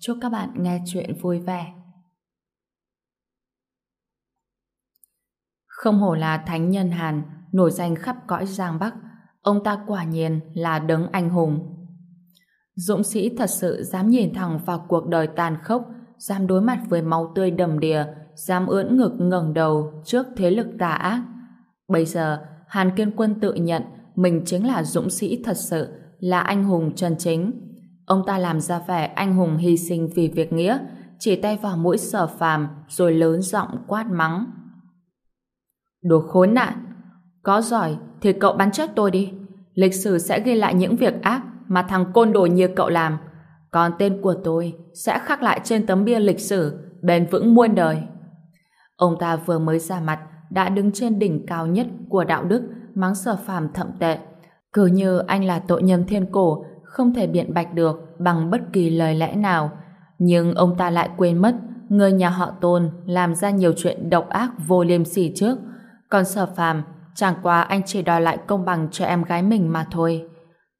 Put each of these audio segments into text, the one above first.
Chúc các bạn nghe chuyện vui vẻ. Không hổ là thánh nhân Hàn, nổi danh khắp cõi Giang Bắc, ông ta quả nhiên là đấng anh hùng. Dũng sĩ thật sự dám nhìn thẳng vào cuộc đời tàn khốc, dám đối mặt với máu tươi đầm đìa, dám ưỡn ngực ngẩng đầu trước thế lực tà ác. Bây giờ, Hàn Kiên Quân tự nhận mình chính là dũng sĩ thật sự, là anh hùng chân chính. Ông ta làm ra vẻ anh hùng hy sinh vì việc nghĩa, chỉ tay vào mũi sở phàm rồi lớn giọng quát mắng. Đồ khốn nạn! Có giỏi thì cậu bắn chết tôi đi. Lịch sử sẽ ghi lại những việc ác mà thằng côn đồ như cậu làm. Còn tên của tôi sẽ khắc lại trên tấm bia lịch sử bền vững muôn đời. Ông ta vừa mới ra mặt đã đứng trên đỉnh cao nhất của đạo đức mắng sở phàm thậm tệ. Cứ như anh là tội nhân thiên cổ không thể biện bạch được bằng bất kỳ lời lẽ nào. Nhưng ông ta lại quên mất người nhà họ Tôn làm ra nhiều chuyện độc ác vô liêm sỉ trước. Còn sở phàm chẳng qua anh chỉ đòi lại công bằng cho em gái mình mà thôi.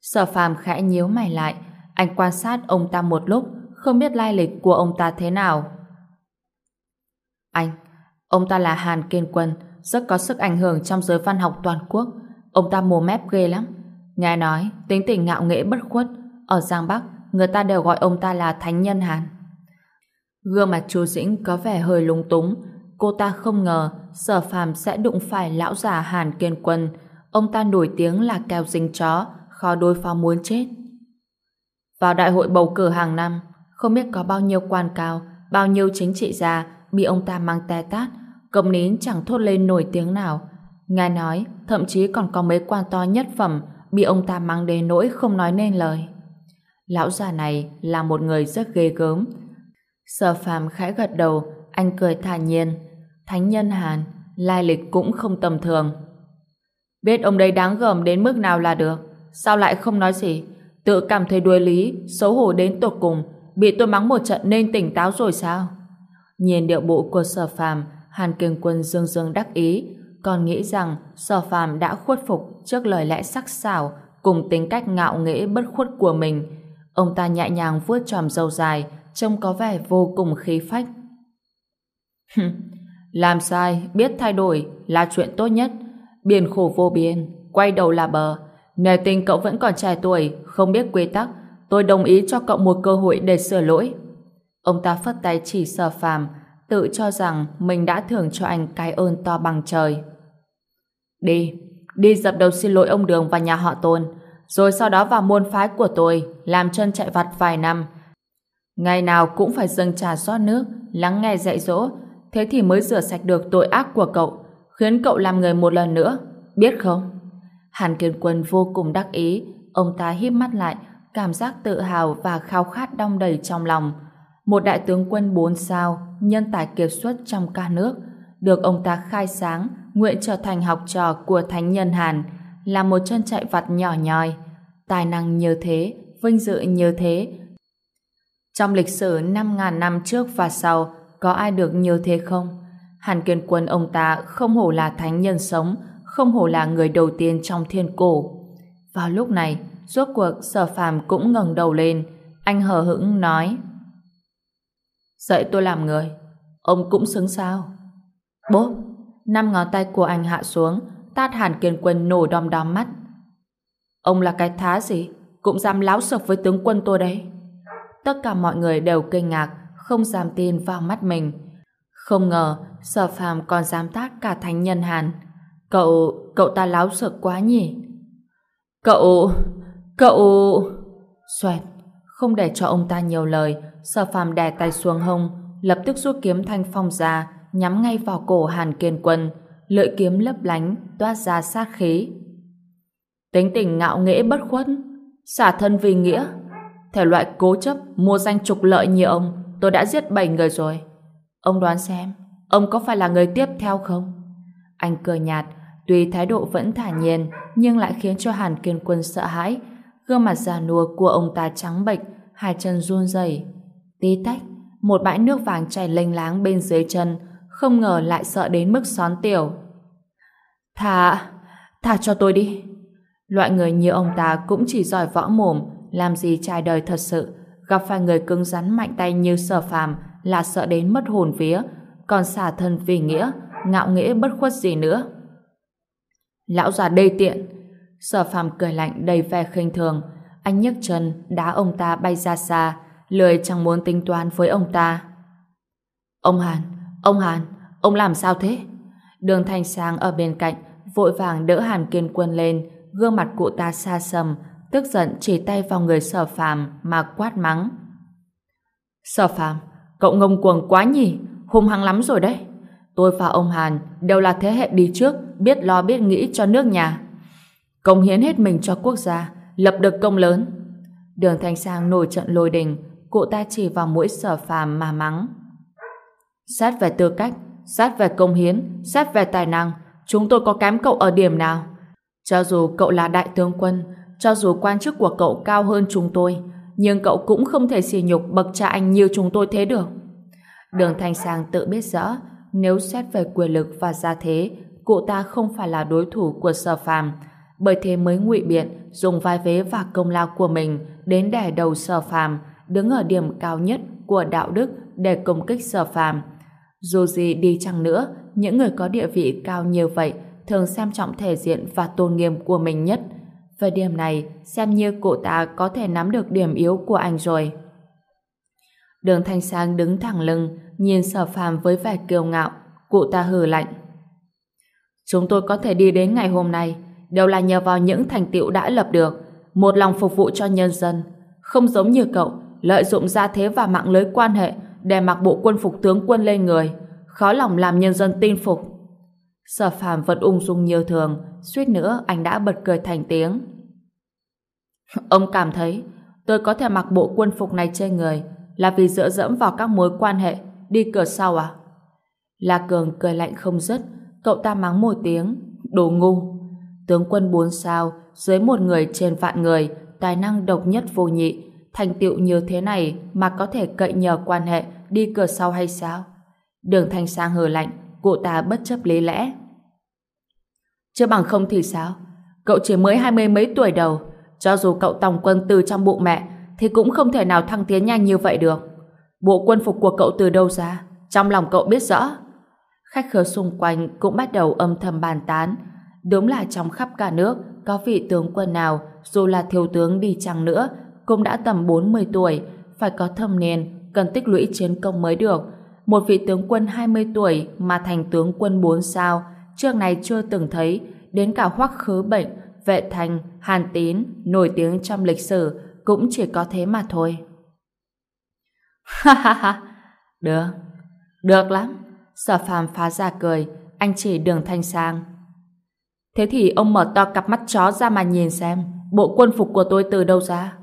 Sở phàm khẽ nhíu mày lại anh quan sát ông ta một lúc không biết lai lịch của ông ta thế nào. Anh, ông ta là Hàn Kiên Quân rất có sức ảnh hưởng trong giới văn học toàn quốc. Ông ta mồm mép ghê lắm. Nghe nói, tính tình ngạo nghễ bất khuất. Ở Giang Bắc, người ta đều gọi ông ta là Thánh Nhân Hàn. Gương mặt chú Dĩnh có vẻ hơi lung túng. Cô ta không ngờ sở phàm sẽ đụng phải lão già Hàn Kiên Quân. Ông ta nổi tiếng là kèo dính chó, khó đối phó muốn chết. Vào đại hội bầu cử hàng năm, không biết có bao nhiêu quan cao, bao nhiêu chính trị gia bị ông ta mang te tát, cầm nín chẳng thốt lên nổi tiếng nào. Nghe nói, thậm chí còn có mấy quan to nhất phẩm bị ông ta mang đến nỗi không nói nên lời. Lão già này là một người rất ghê gớm. Sở phàm khẽ gật đầu, anh cười thản nhiên. Thánh nhân Hàn, lai lịch cũng không tầm thường. Biết ông đây đáng gờm đến mức nào là được. Sao lại không nói gì? Tự cảm thấy đuối lý, xấu hổ đến tột cùng, bị tôi mắng một trận nên tỉnh táo rồi sao? Nhìn điệu bộ của sở phàm, Hàn Kiên Quân dương dương đắc ý, còn nghĩ rằng sở phàm đã khuất phục trước lời lẽ sắc sảo cùng tính cách ngạo nghễ bất khuất của mình. Ông ta nhẹ nhàng vuốt tròm râu dài, trông có vẻ vô cùng khí phách. Làm sai, biết thay đổi là chuyện tốt nhất. Biển khổ vô biên, quay đầu là bờ. Nề tình cậu vẫn còn trẻ tuổi, không biết quy tắc. Tôi đồng ý cho cậu một cơ hội để sửa lỗi. Ông ta phất tay chỉ sở phàm, tự cho rằng mình đã thưởng cho anh cái ơn to bằng trời. Đi, đi dập đầu xin lỗi ông Đường và nhà họ Tôn, rồi sau đó vào môn phái của tôi, làm chân chạy vặt vài năm. Ngày nào cũng phải dâng trà xót nước, lắng nghe dạy dỗ, thế thì mới rửa sạch được tội ác của cậu, khiến cậu làm người một lần nữa, biết không? Hàn Kiên Quân vô cùng đắc ý, ông ta híp mắt lại, cảm giác tự hào và khao khát đong đầy trong lòng. Một đại tướng quân bốn sao, nhân tài kiệt xuất trong cả nước, được ông ta khai sáng, nguyện trở thành học trò của Thánh Nhân Hàn, là một chân chạy vặt nhỏ nhoi. Tài năng như thế, vinh dự như thế. Trong lịch sử 5.000 năm trước và sau, có ai được như thế không? Hàn Kiên Quân ông ta không hổ là thánh nhân sống, không hổ là người đầu tiên trong thiên cổ. Vào lúc này, rốt cuộc sở phàm cũng ngẩng đầu lên. Anh hờ hững nói Dạy tôi làm người, ông cũng xứng sao? Bốp, năm ngón tay của anh hạ xuống, tát hàn kiên quân nổ đom đóm mắt. Ông là cái thá gì? Cũng dám láo sộc với tướng quân tôi đấy. Tất cả mọi người đều kinh ngạc, không dám tin vào mắt mình. Không ngờ, sở phàm còn dám tát cả thánh nhân hàn. Cậu, cậu ta láo sợ quá nhỉ? Cậu, cậu... Xoẹt, không để cho ông ta nhiều lời, sở phàm đè tay xuống hông, lập tức rút kiếm thanh phong ra, nhắm ngay vào cổ Hàn Kiên Quân, lưỡi kiếm lấp lánh, toát ra sát khí. Tính tình ngạo nghễ bất khuất, xả thân vì nghĩa, thể loại cố chấp, mua danh trục lợi như ông, tôi đã giết 7 người rồi. Ông đoán xem, ông có phải là người tiếp theo không? Anh cười nhạt, tuy thái độ vẫn thản nhiên, nhưng lại khiến cho Hàn Kiên Quân sợ hãi. Gương mặt già nua của ông ta trắng bệch, hai chân run rẩy. Tí tách, một bãi nước vàng chảy lênh láng bên dưới chân, không ngờ lại sợ đến mức xón tiểu. Thả, thả cho tôi đi. Loại người như ông ta cũng chỉ giỏi võ mồm, làm gì trai đời thật sự, gặp phải người cứng rắn mạnh tay như sở phàm là sợ đến mất hồn vía, còn xả thân vì nghĩa, ngạo nghễ bất khuất gì nữa. Lão già đê tiện, sở phàm cười lạnh đầy vẻ khinh thường, anh nhấc chân đá ông ta bay ra xa, lười chẳng muốn tính toán với ông ta. Ông Hàn, ông Hàn, ông làm sao thế? Đường Thanh Sang ở bên cạnh vội vàng đỡ Hàn Kiên Quân lên, gương mặt cụ ta xa sầm, tức giận chỉ tay vào người sở phàm mà quát mắng. Sở phàm, cậu ngông cuồng quá nhỉ, hung hăng lắm rồi đấy. Tôi và ông Hàn đều là thế hệ đi trước, biết lo biết nghĩ cho nước nhà. Công hiến hết mình cho quốc gia, lập được công lớn. Đường Thanh Sang nổi trận lôi đình, cụ ta chỉ vào mũi sở phàm mà mắng xét về tư cách, xét về công hiến, xét về tài năng, chúng tôi có kém cậu ở điểm nào? Cho dù cậu là đại tướng quân, cho dù quan chức của cậu cao hơn chúng tôi, nhưng cậu cũng không thể xỉ nhục bậc cha anh như chúng tôi thế được. Đường Thanh Sang tự biết rõ, nếu xét về quyền lực và gia thế, cụ ta không phải là đối thủ của sở phàm, bởi thế mới ngụy biện dùng vai vế và công lao của mình đến đẻ đầu sở phàm, đứng ở điểm cao nhất của đạo đức để công kích sở phàm. Dù gì đi chăng nữa, những người có địa vị cao như vậy thường xem trọng thể diện và tôn nghiêm của mình nhất. Về điểm này, xem như cụ ta có thể nắm được điểm yếu của anh rồi. Đường Thanh Sang đứng thẳng lưng, nhìn sở phàm với vẻ kiêu ngạo, cụ ta hừ lạnh. Chúng tôi có thể đi đến ngày hôm nay, đều là nhờ vào những thành tựu đã lập được, một lòng phục vụ cho nhân dân, không giống như cậu, lợi dụng gia thế và mạng lưới quan hệ để mặc bộ quân phục tướng quân lên người, khó lòng làm nhân dân tin phục. Sở phàm vẫn ung dung như thường, suýt nữa anh đã bật cười thành tiếng. Ông cảm thấy tôi có thể mặc bộ quân phục này trên người là vì dựa dẫm vào các mối quan hệ đi cửa sau à? La Cường cười lạnh không dứt, cậu ta mắng một tiếng, đồ ngu. Tướng quân bốn sao, dưới một người trên vạn người, tài năng độc nhất vô nhị, thành tựu như thế này mà có thể cậy nhờ quan hệ đi cửa sau hay sao? Đường Thanh Sang hờ lạnh, cụ ta bất chấp lý lẽ. Chưa bằng không thì sao? Cậu chỉ mới hai mươi mấy tuổi đầu, cho dù cậu tòng quân từ trong bụng mẹ, thì cũng không thể nào thăng tiến nhanh như vậy được. Bộ quân phục của cậu từ đâu ra? Trong lòng cậu biết rõ. Khách khứa xung quanh cũng bắt đầu âm thầm bàn tán. Đúng là trong khắp cả nước, có vị tướng quân nào, dù là thiếu tướng đi chăng nữa, cũng đã tầm 40 tuổi, phải có thâm niên, cần tích lũy chiến công mới được. Một vị tướng quân 20 tuổi mà thành tướng quân 4 sao, trước này chưa từng thấy, đến cả hoắc khứ bệnh, vệ thành, hàn tín, nổi tiếng trong lịch sử, cũng chỉ có thế mà thôi. Ha ha ha, được, được lắm. Sở phàm phá ra cười, anh chỉ đường thanh sang. Thế thì ông mở to cặp mắt chó ra mà nhìn xem, bộ quân phục của tôi từ đâu ra?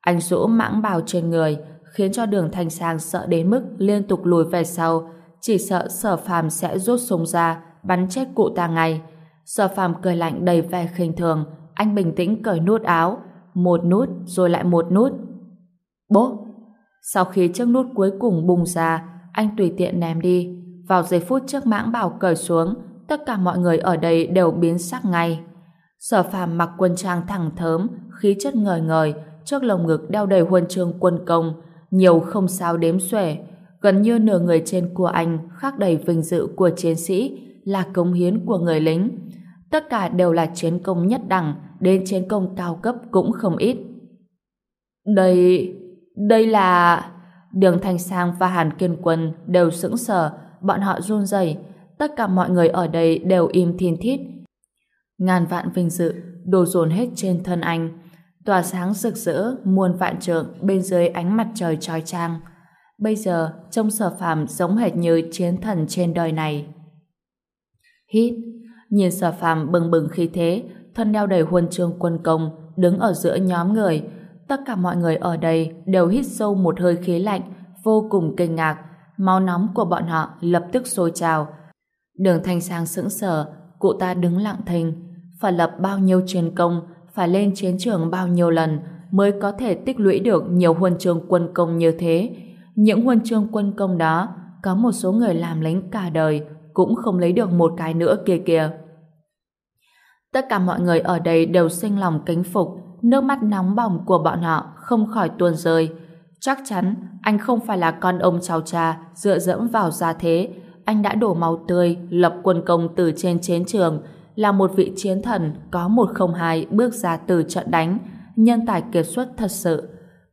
Anh rũ mãng bào trên người, khiến cho đường thanh sang sợ đến mức liên tục lùi về sau, chỉ sợ sở phàm sẽ rút súng ra, bắn chết cụ ta ngay. Sở phàm cười lạnh đầy vẻ khinh thường, anh bình tĩnh cởi nút áo, một nút rồi lại một nút. Bố! Sau khi chiếc nút cuối cùng bung ra, anh tùy tiện ném đi. Vào giây phút chiếc mãng bảo cởi xuống, tất cả mọi người ở đây đều biến sắc ngay. Sở phàm mặc quân trang thẳng thớm, khí chất ngời ngời, trước lồng ngực đeo đầy huân chương quân công, nhiều không sao đếm xuể. Gần như nửa người trên của anh khác đầy vinh dự của chiến sĩ, là cống hiến của người lính. Tất cả đều là chiến công nhất đẳng, đến chiến công cao cấp cũng không ít. Đây... đây là... Đường Thanh Sang và Hàn Kiên Quân đều sững sờ, bọn họ run rẩy, tất cả mọi người ở đây đều im thiên thít. Ngàn vạn vinh dự đổ dồn hết trên thân anh, tỏa sáng rực rỡ muôn vạn trượng bên dưới ánh mặt trời trói trang. Bây giờ, trông sở phàm giống hệt như chiến thần trên đời này. Hít, nhìn sở phàm bừng bừng khí thế, thân đeo đầy huân chương quân công, đứng ở giữa nhóm người. Tất cả mọi người ở đây đều hít sâu một hơi khí lạnh, vô cùng kinh ngạc, máu nóng của bọn họ lập tức sôi trào. Đường Thanh Sang sững sờ, cụ ta đứng lặng thinh, phải lập bao nhiêu chiến công, phải lên chiến trường bao nhiêu lần mới có thể tích lũy được nhiều huân chương quân công như thế. Những huân chương quân công đó, có một số người làm lính cả đời cũng không lấy được một cái nữa kia kìa. Tất cả mọi người ở đây đều sinh lòng kính phục, nước mắt nóng bỏng của bọn họ không khỏi tuôn rơi. Chắc chắn anh không phải là con ông cháu cha dựa dẫm vào gia thế. Anh đã đổ máu tươi, lập quân công từ trên chiến trường, là một vị chiến thần có một không hai bước ra từ trận đánh, nhân tài kiệt xuất thật sự.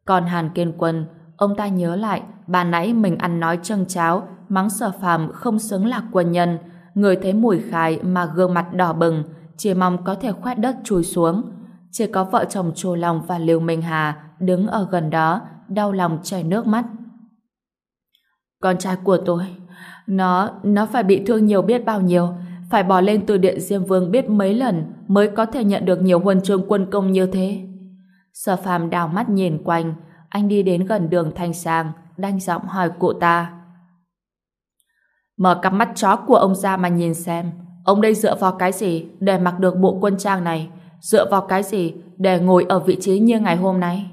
Còn Hàn Kiên Quân, ông ta nhớ lại bà nãy mình ăn nói trâng cháo, mắng sở phàm không xứng là quân nhân, người thấy mùi khai mà gương mặt đỏ bừng, chỉ mong có thể khoét đất chui xuống. Chỉ có vợ chồng Chu Long và Lưu Minh Hà đứng ở gần đó, đau lòng chảy nước mắt. Con trai của tôi, nó, nó phải bị thương nhiều biết bao nhiêu, phải bỏ lên từ điện Diêm Vương biết mấy lần mới có thể nhận được nhiều huân chương quân công như thế. Sở phàm đào mắt nhìn quanh, anh đi đến gần đường Thanh Sang, đanh giọng hỏi cụ ta. Mở cặp mắt chó của ông ra mà nhìn xem, ông đây dựa vào cái gì để mặc được bộ quân trang này? Dựa vào cái gì để ngồi ở vị trí như ngày hôm nay?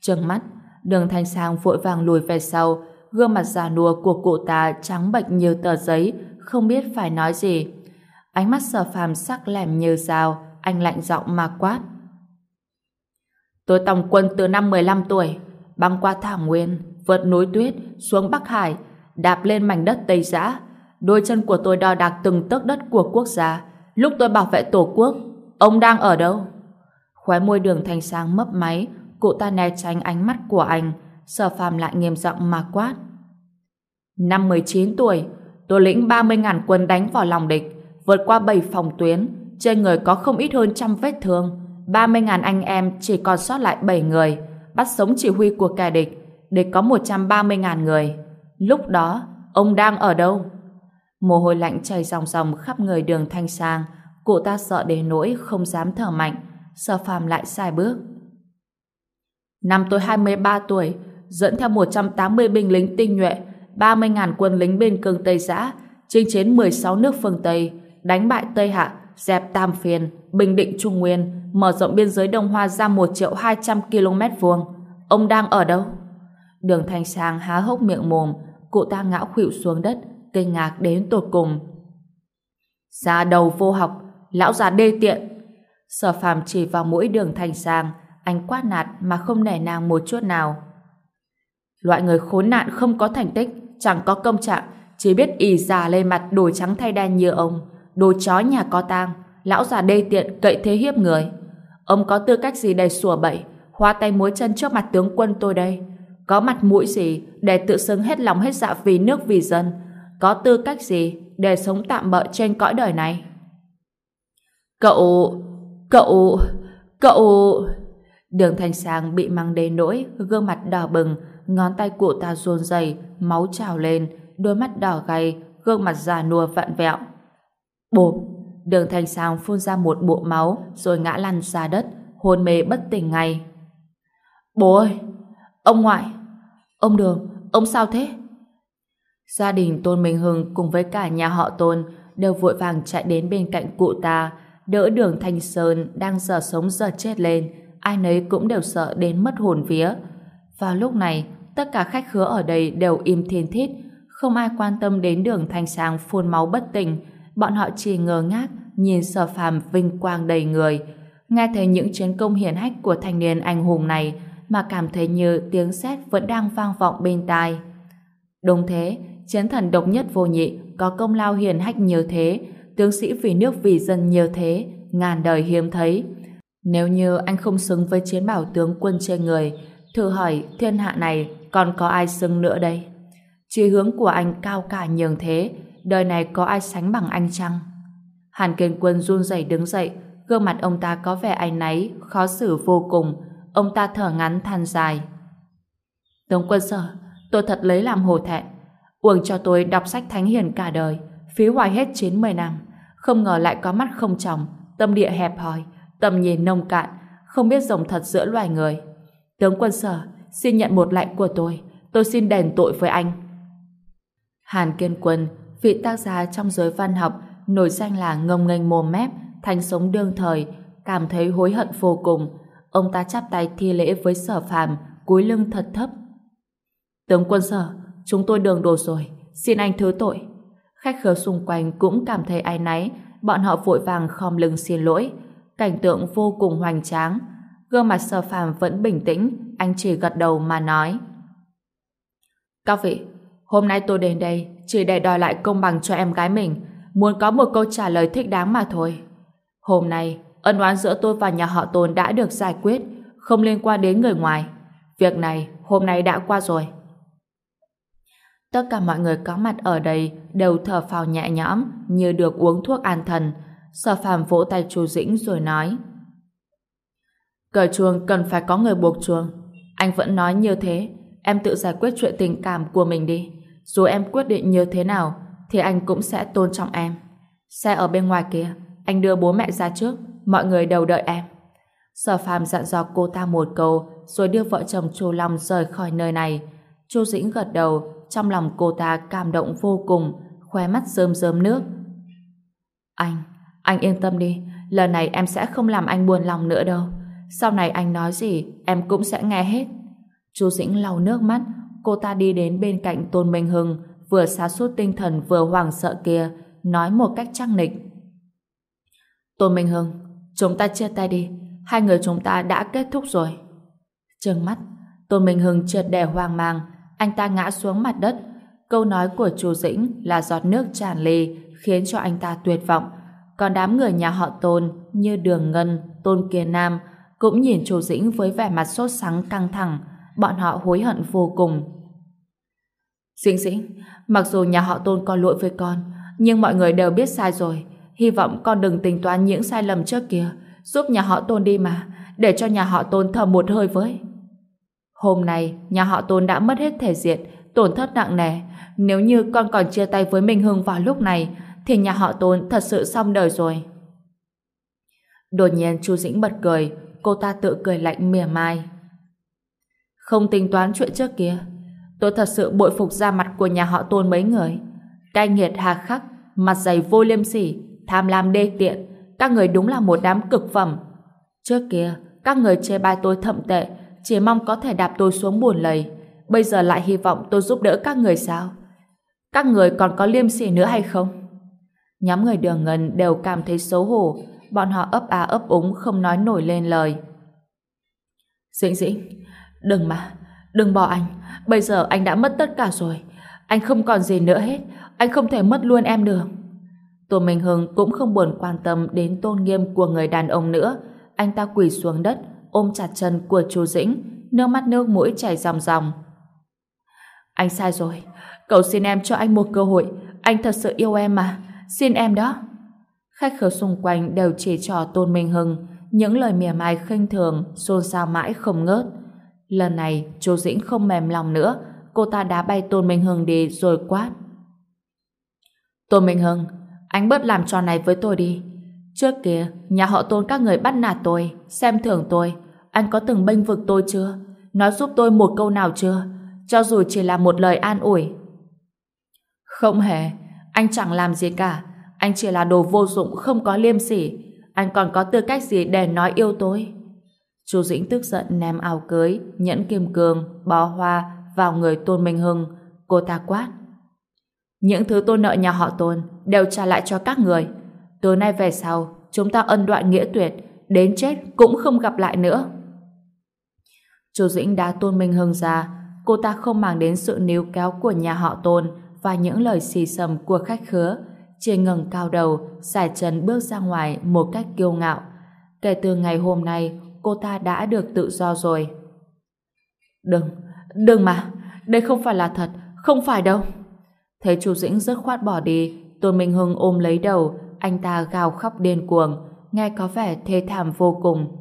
Trừng mắt, đường Thanh Sang vội vàng lùi về sau, gương mặt già nua của cụ ta trắng bệnh như tờ giấy, không biết phải nói gì. Ánh mắt sở phàm sắc lẻm như dao, anh lạnh giọng mà quát. Tôi tổng quân từ năm 15 tuổi, băng qua thảo nguyên, vượt núi tuyết, xuống Bắc Hải, đạp lên mảnh đất Tây Giã. Đôi chân của tôi đo đạc từng tấc đất của quốc gia. Lúc tôi bảo vệ tổ quốc, ông đang ở đâu? Khóe môi đường thành sáng mấp máy, cụ ta né tránh ánh mắt của anh, sở phàm lại nghiêm giọng mà quát. Năm 19 tuổi, tôi lĩnh 30.000 quân đánh vào lòng địch, vượt qua 7 phòng tuyến, trên người có không ít hơn trăm vết thương. 30.000 anh em chỉ còn sót lại 7 người, bắt sống chỉ huy của kẻ địch. Địch có 130.000 người. Lúc đó, ông đang ở đâu? Mồ hôi lạnh chảy ròng ròng khắp người đường thanh sang, cụ ta sợ đến nỗi không dám thở mạnh, sợ phàm lại sai bước. Năm tôi 23 tuổi, dẫn theo 180 binh lính tinh nhuệ, 30.000 quân lính bên cương Tây Giã, chinh chiến 16 nước phương Tây, đánh bại Tây Hạ, dẹp Tam phiền Bình Định Trung Nguyên, mở rộng biên giới Đông Hoa ra 1 triệu 200 km vuông. Ông đang ở đâu? Đường Thanh Sang há hốc miệng mồm, cụ ta ngã khuỵu xuống đất, kinh ngạc đến tột cùng. Ra đầu vô học, lão già đê tiện. Sở phàm chỉ vào mũi đường Thanh Sang, anh quát nạt mà không nể nàng một chút nào. Loại người khốn nạn không có thành tích, chẳng có công trạng, chỉ biết ì già lên mặt đổi trắng thay đen như ông, đồ chó nhà có tang, lão già đê tiện cậy thế hiếp người. Ông có tư cách gì để sủa bậy, hoa tay muối chân trước mặt tướng quân tôi đây? Có mặt mũi gì để tự xưng hết lòng hết dạ vì nước vì dân? Có tư cách gì để sống tạm bợ trên cõi đời này? Cậu... cậu... cậu... Đường Thanh Sang bị mang đến nỗi, gương mặt đỏ bừng, ngón tay cụ ta run rẩy, máu trào lên, đôi mắt đỏ gay, gương mặt già nua vặn vẹo. Bộp! Đường Thanh Sang phun ra một bộ máu rồi ngã lăn ra đất, hôn mê bất tỉnh ngay. Bố ơi! Ông ngoại! Ông Đường! Ông sao thế? Gia đình Tôn Minh Hưng cùng với cả nhà họ Tôn đều vội vàng chạy đến bên cạnh cụ ta, đỡ đường Thanh Sơn đang giờ sống giờ chết lên, ai nấy cũng đều sợ đến mất hồn vía. Vào lúc này, tất cả khách khứa ở đây đều im thiên thít, không ai quan tâm đến đường Thanh Sang phun máu bất tỉnh, bọn họ chỉ ngơ ngác nhìn sở phàm vinh quang đầy người. Nghe thấy những chiến công hiển hách của thanh niên anh hùng này mà cảm thấy như tiếng sét vẫn đang vang vọng bên tai. Đúng thế, chiến thần độc nhất vô nhị có công lao hiển hách như thế, tướng sĩ vì nước vì dân như thế, ngàn đời hiếm thấy. Nếu như anh không xứng với chiến bảo tướng quân trên người, thử hỏi thiên hạ này còn có ai xưng nữa đây? Chí hướng của anh cao cả nhường thế, đời này có ai sánh bằng anh chăng? Hàn Kiên Quân run rẩy đứng dậy, gương mặt ông ta có vẻ áy náy, khó xử vô cùng. Ông ta thở ngắn than dài. Tướng quân sở, tôi thật lấy làm hổ thẹn. Uổng cho tôi đọc sách thánh hiền cả đời, phí hoài hết 90 năm. Không ngờ lại có mắt không tròng, tâm địa hẹp hòi, tầm nhìn nông cạn, không biết rồng thật giữa loài người. Tướng quân sở, xin nhận một lệnh của tôi. Tôi xin đền tội với anh. Hàn Kiên Quân, vị tác giả trong giới văn học, nổi danh là ngông nghênh mồm mép, thành sống đương thời, cảm thấy hối hận vô cùng. Ông ta chắp tay thi lễ với sở phàm, cúi lưng thật thấp. Tướng quân sở, chúng tôi đường đồ rồi, xin anh thứ tội. Khách khứa xung quanh cũng cảm thấy ai náy, bọn họ vội vàng khom lưng xin lỗi. Cảnh tượng vô cùng hoành tráng. Gương mặt sở phàm vẫn bình tĩnh, anh chỉ gật đầu mà nói. Các vị, hôm nay tôi đến đây chỉ để đòi lại công bằng cho em gái mình, muốn có một câu trả lời thích đáng mà thôi. Hôm nay, ân oán giữa tôi và nhà họ Tôn đã được giải quyết, không liên quan đến người ngoài. Việc này hôm nay đã qua rồi. Tất cả mọi người có mặt ở đây đều thở phào nhẹ nhõm như được uống thuốc an thần. Sở phàm vỗ tay chú Dĩnh rồi nói Cởi chuông cần phải có người buộc chuông. Anh vẫn nói như thế. Em tự giải quyết chuyện tình cảm của mình đi. Dù em quyết định như thế nào thì anh cũng sẽ tôn trọng em. Xe ở bên ngoài kia anh đưa bố mẹ ra trước mọi người đều đợi em. Sở phàm dặn dò cô ta một câu rồi đưa vợ chồng Chu Long rời khỏi nơi này. Chu Dĩnh gật đầu trong lòng cô ta cảm động vô cùng, khóe mắt rơm rơm nước. Anh, anh yên tâm đi, lần này em sẽ không làm anh buồn lòng nữa đâu. Sau này anh nói gì, em cũng sẽ nghe hết. chu Dĩnh lau nước mắt, cô ta đi đến bên cạnh Tôn Minh Hưng, vừa xa suốt tinh thần vừa hoảng sợ kia, nói một cách trăng nịch. Tôn Minh Hưng, chúng ta chia tay đi, hai người chúng ta đã kết thúc rồi. Trừng mắt, Tôn Minh Hưng trượt đè hoang mang, anh ta ngã xuống mặt đất. Câu nói của chu Dĩnh là giọt nước tràn ly khiến cho anh ta tuyệt vọng. Còn đám người nhà họ Tôn như Đường Ngân, Tôn Kiên Nam cũng nhìn Chu Dĩnh với vẻ mặt sốt sắng căng thẳng. Bọn họ hối hận vô cùng. Dĩnh Dĩnh, mặc dù nhà họ Tôn có lỗi với con, nhưng mọi người đều biết sai rồi. Hy vọng con đừng tính toán những sai lầm trước kia, giúp nhà họ Tôn đi mà, để cho nhà họ Tôn thở một hơi với. Hôm nay, nhà họ Tôn đã mất hết thể diện, tổn thất nặng nề. Nếu như con còn chia tay với Minh Hưng vào lúc này, thì nhà họ Tôn thật sự xong đời rồi. Đột nhiên chu Dĩnh bật cười, cô ta tự cười lạnh mỉa mai. Không tính toán chuyện trước kia, tôi thật sự bội phục ra mặt của nhà họ Tôn mấy người. Cai nghiệt hà khắc, mặt dày vô liêm sỉ, tham lam đê tiện, các người đúng là một đám cực phẩm. Trước kia, các người chê bai tôi thậm tệ, chỉ mong có thể đạp tôi xuống buồn lầy. Bây giờ lại hy vọng tôi giúp đỡ các người sao? Các người còn có liêm sỉ nữa hay không? Nhóm người đường ngân đều cảm thấy xấu hổ, bọn họ ấp á ấp úng không nói nổi lên lời. Dĩnh dĩnh, đừng mà, đừng bỏ anh, bây giờ anh đã mất tất cả rồi, anh không còn gì nữa hết, anh không thể mất luôn em được. Tô Minh Hưng cũng không buồn quan tâm đến tôn nghiêm của người đàn ông nữa, anh ta quỳ xuống đất, ôm chặt chân của chú Dĩnh, nước mắt nước mũi chảy ròng ròng. Anh sai rồi, cậu xin em cho anh một cơ hội, anh thật sự yêu em mà, xin em đó. Khách khứa xung quanh đều chỉ trò Tôn Minh Hưng, những lời mỉa mai khinh thường, xôn xao mãi không ngớt. Lần này, chú Dĩnh không mềm lòng nữa, cô ta đá bay Tôn Minh Hưng đi rồi quát. Tôn Minh Hưng, anh bớt làm trò này với tôi đi. Trước kia, nhà họ tôn các người bắt nạt tôi, xem thường tôi. Anh có từng bênh vực tôi chưa? Nói giúp tôi một câu nào chưa? Cho dù chỉ là một lời an ủi. Không hề, anh chẳng làm gì cả. Anh chỉ là đồ vô dụng không có liêm sỉ. Anh còn có tư cách gì để nói yêu tôi? Chu Dĩnh tức giận ném áo cưới, nhẫn kim cương, bó hoa vào người Tôn Minh Hưng. Cô ta quát. Những thứ tôi nợ nhà họ Tôn đều trả lại cho các người. Từ nay về sau, chúng ta ân đoạn nghĩa tuyệt, đến chết cũng không gặp lại nữa. Chu Dĩnh đã tôn Minh Hưng ra, cô ta không mang đến sự níu kéo của nhà họ tôn và những lời xì xầm của khách khứa, chỉ ngẩng cao đầu, xài chân bước ra ngoài một cách kiêu ngạo. Kể từ ngày hôm nay, cô ta đã được tự do rồi. Đừng, đừng mà, đây không phải là thật, không phải đâu. Thấy Chu Dĩnh rất khoát bỏ đi, Tôn Minh Hưng ôm lấy đầu, anh ta gào khóc điên cuồng, nghe có vẻ thê thảm vô cùng.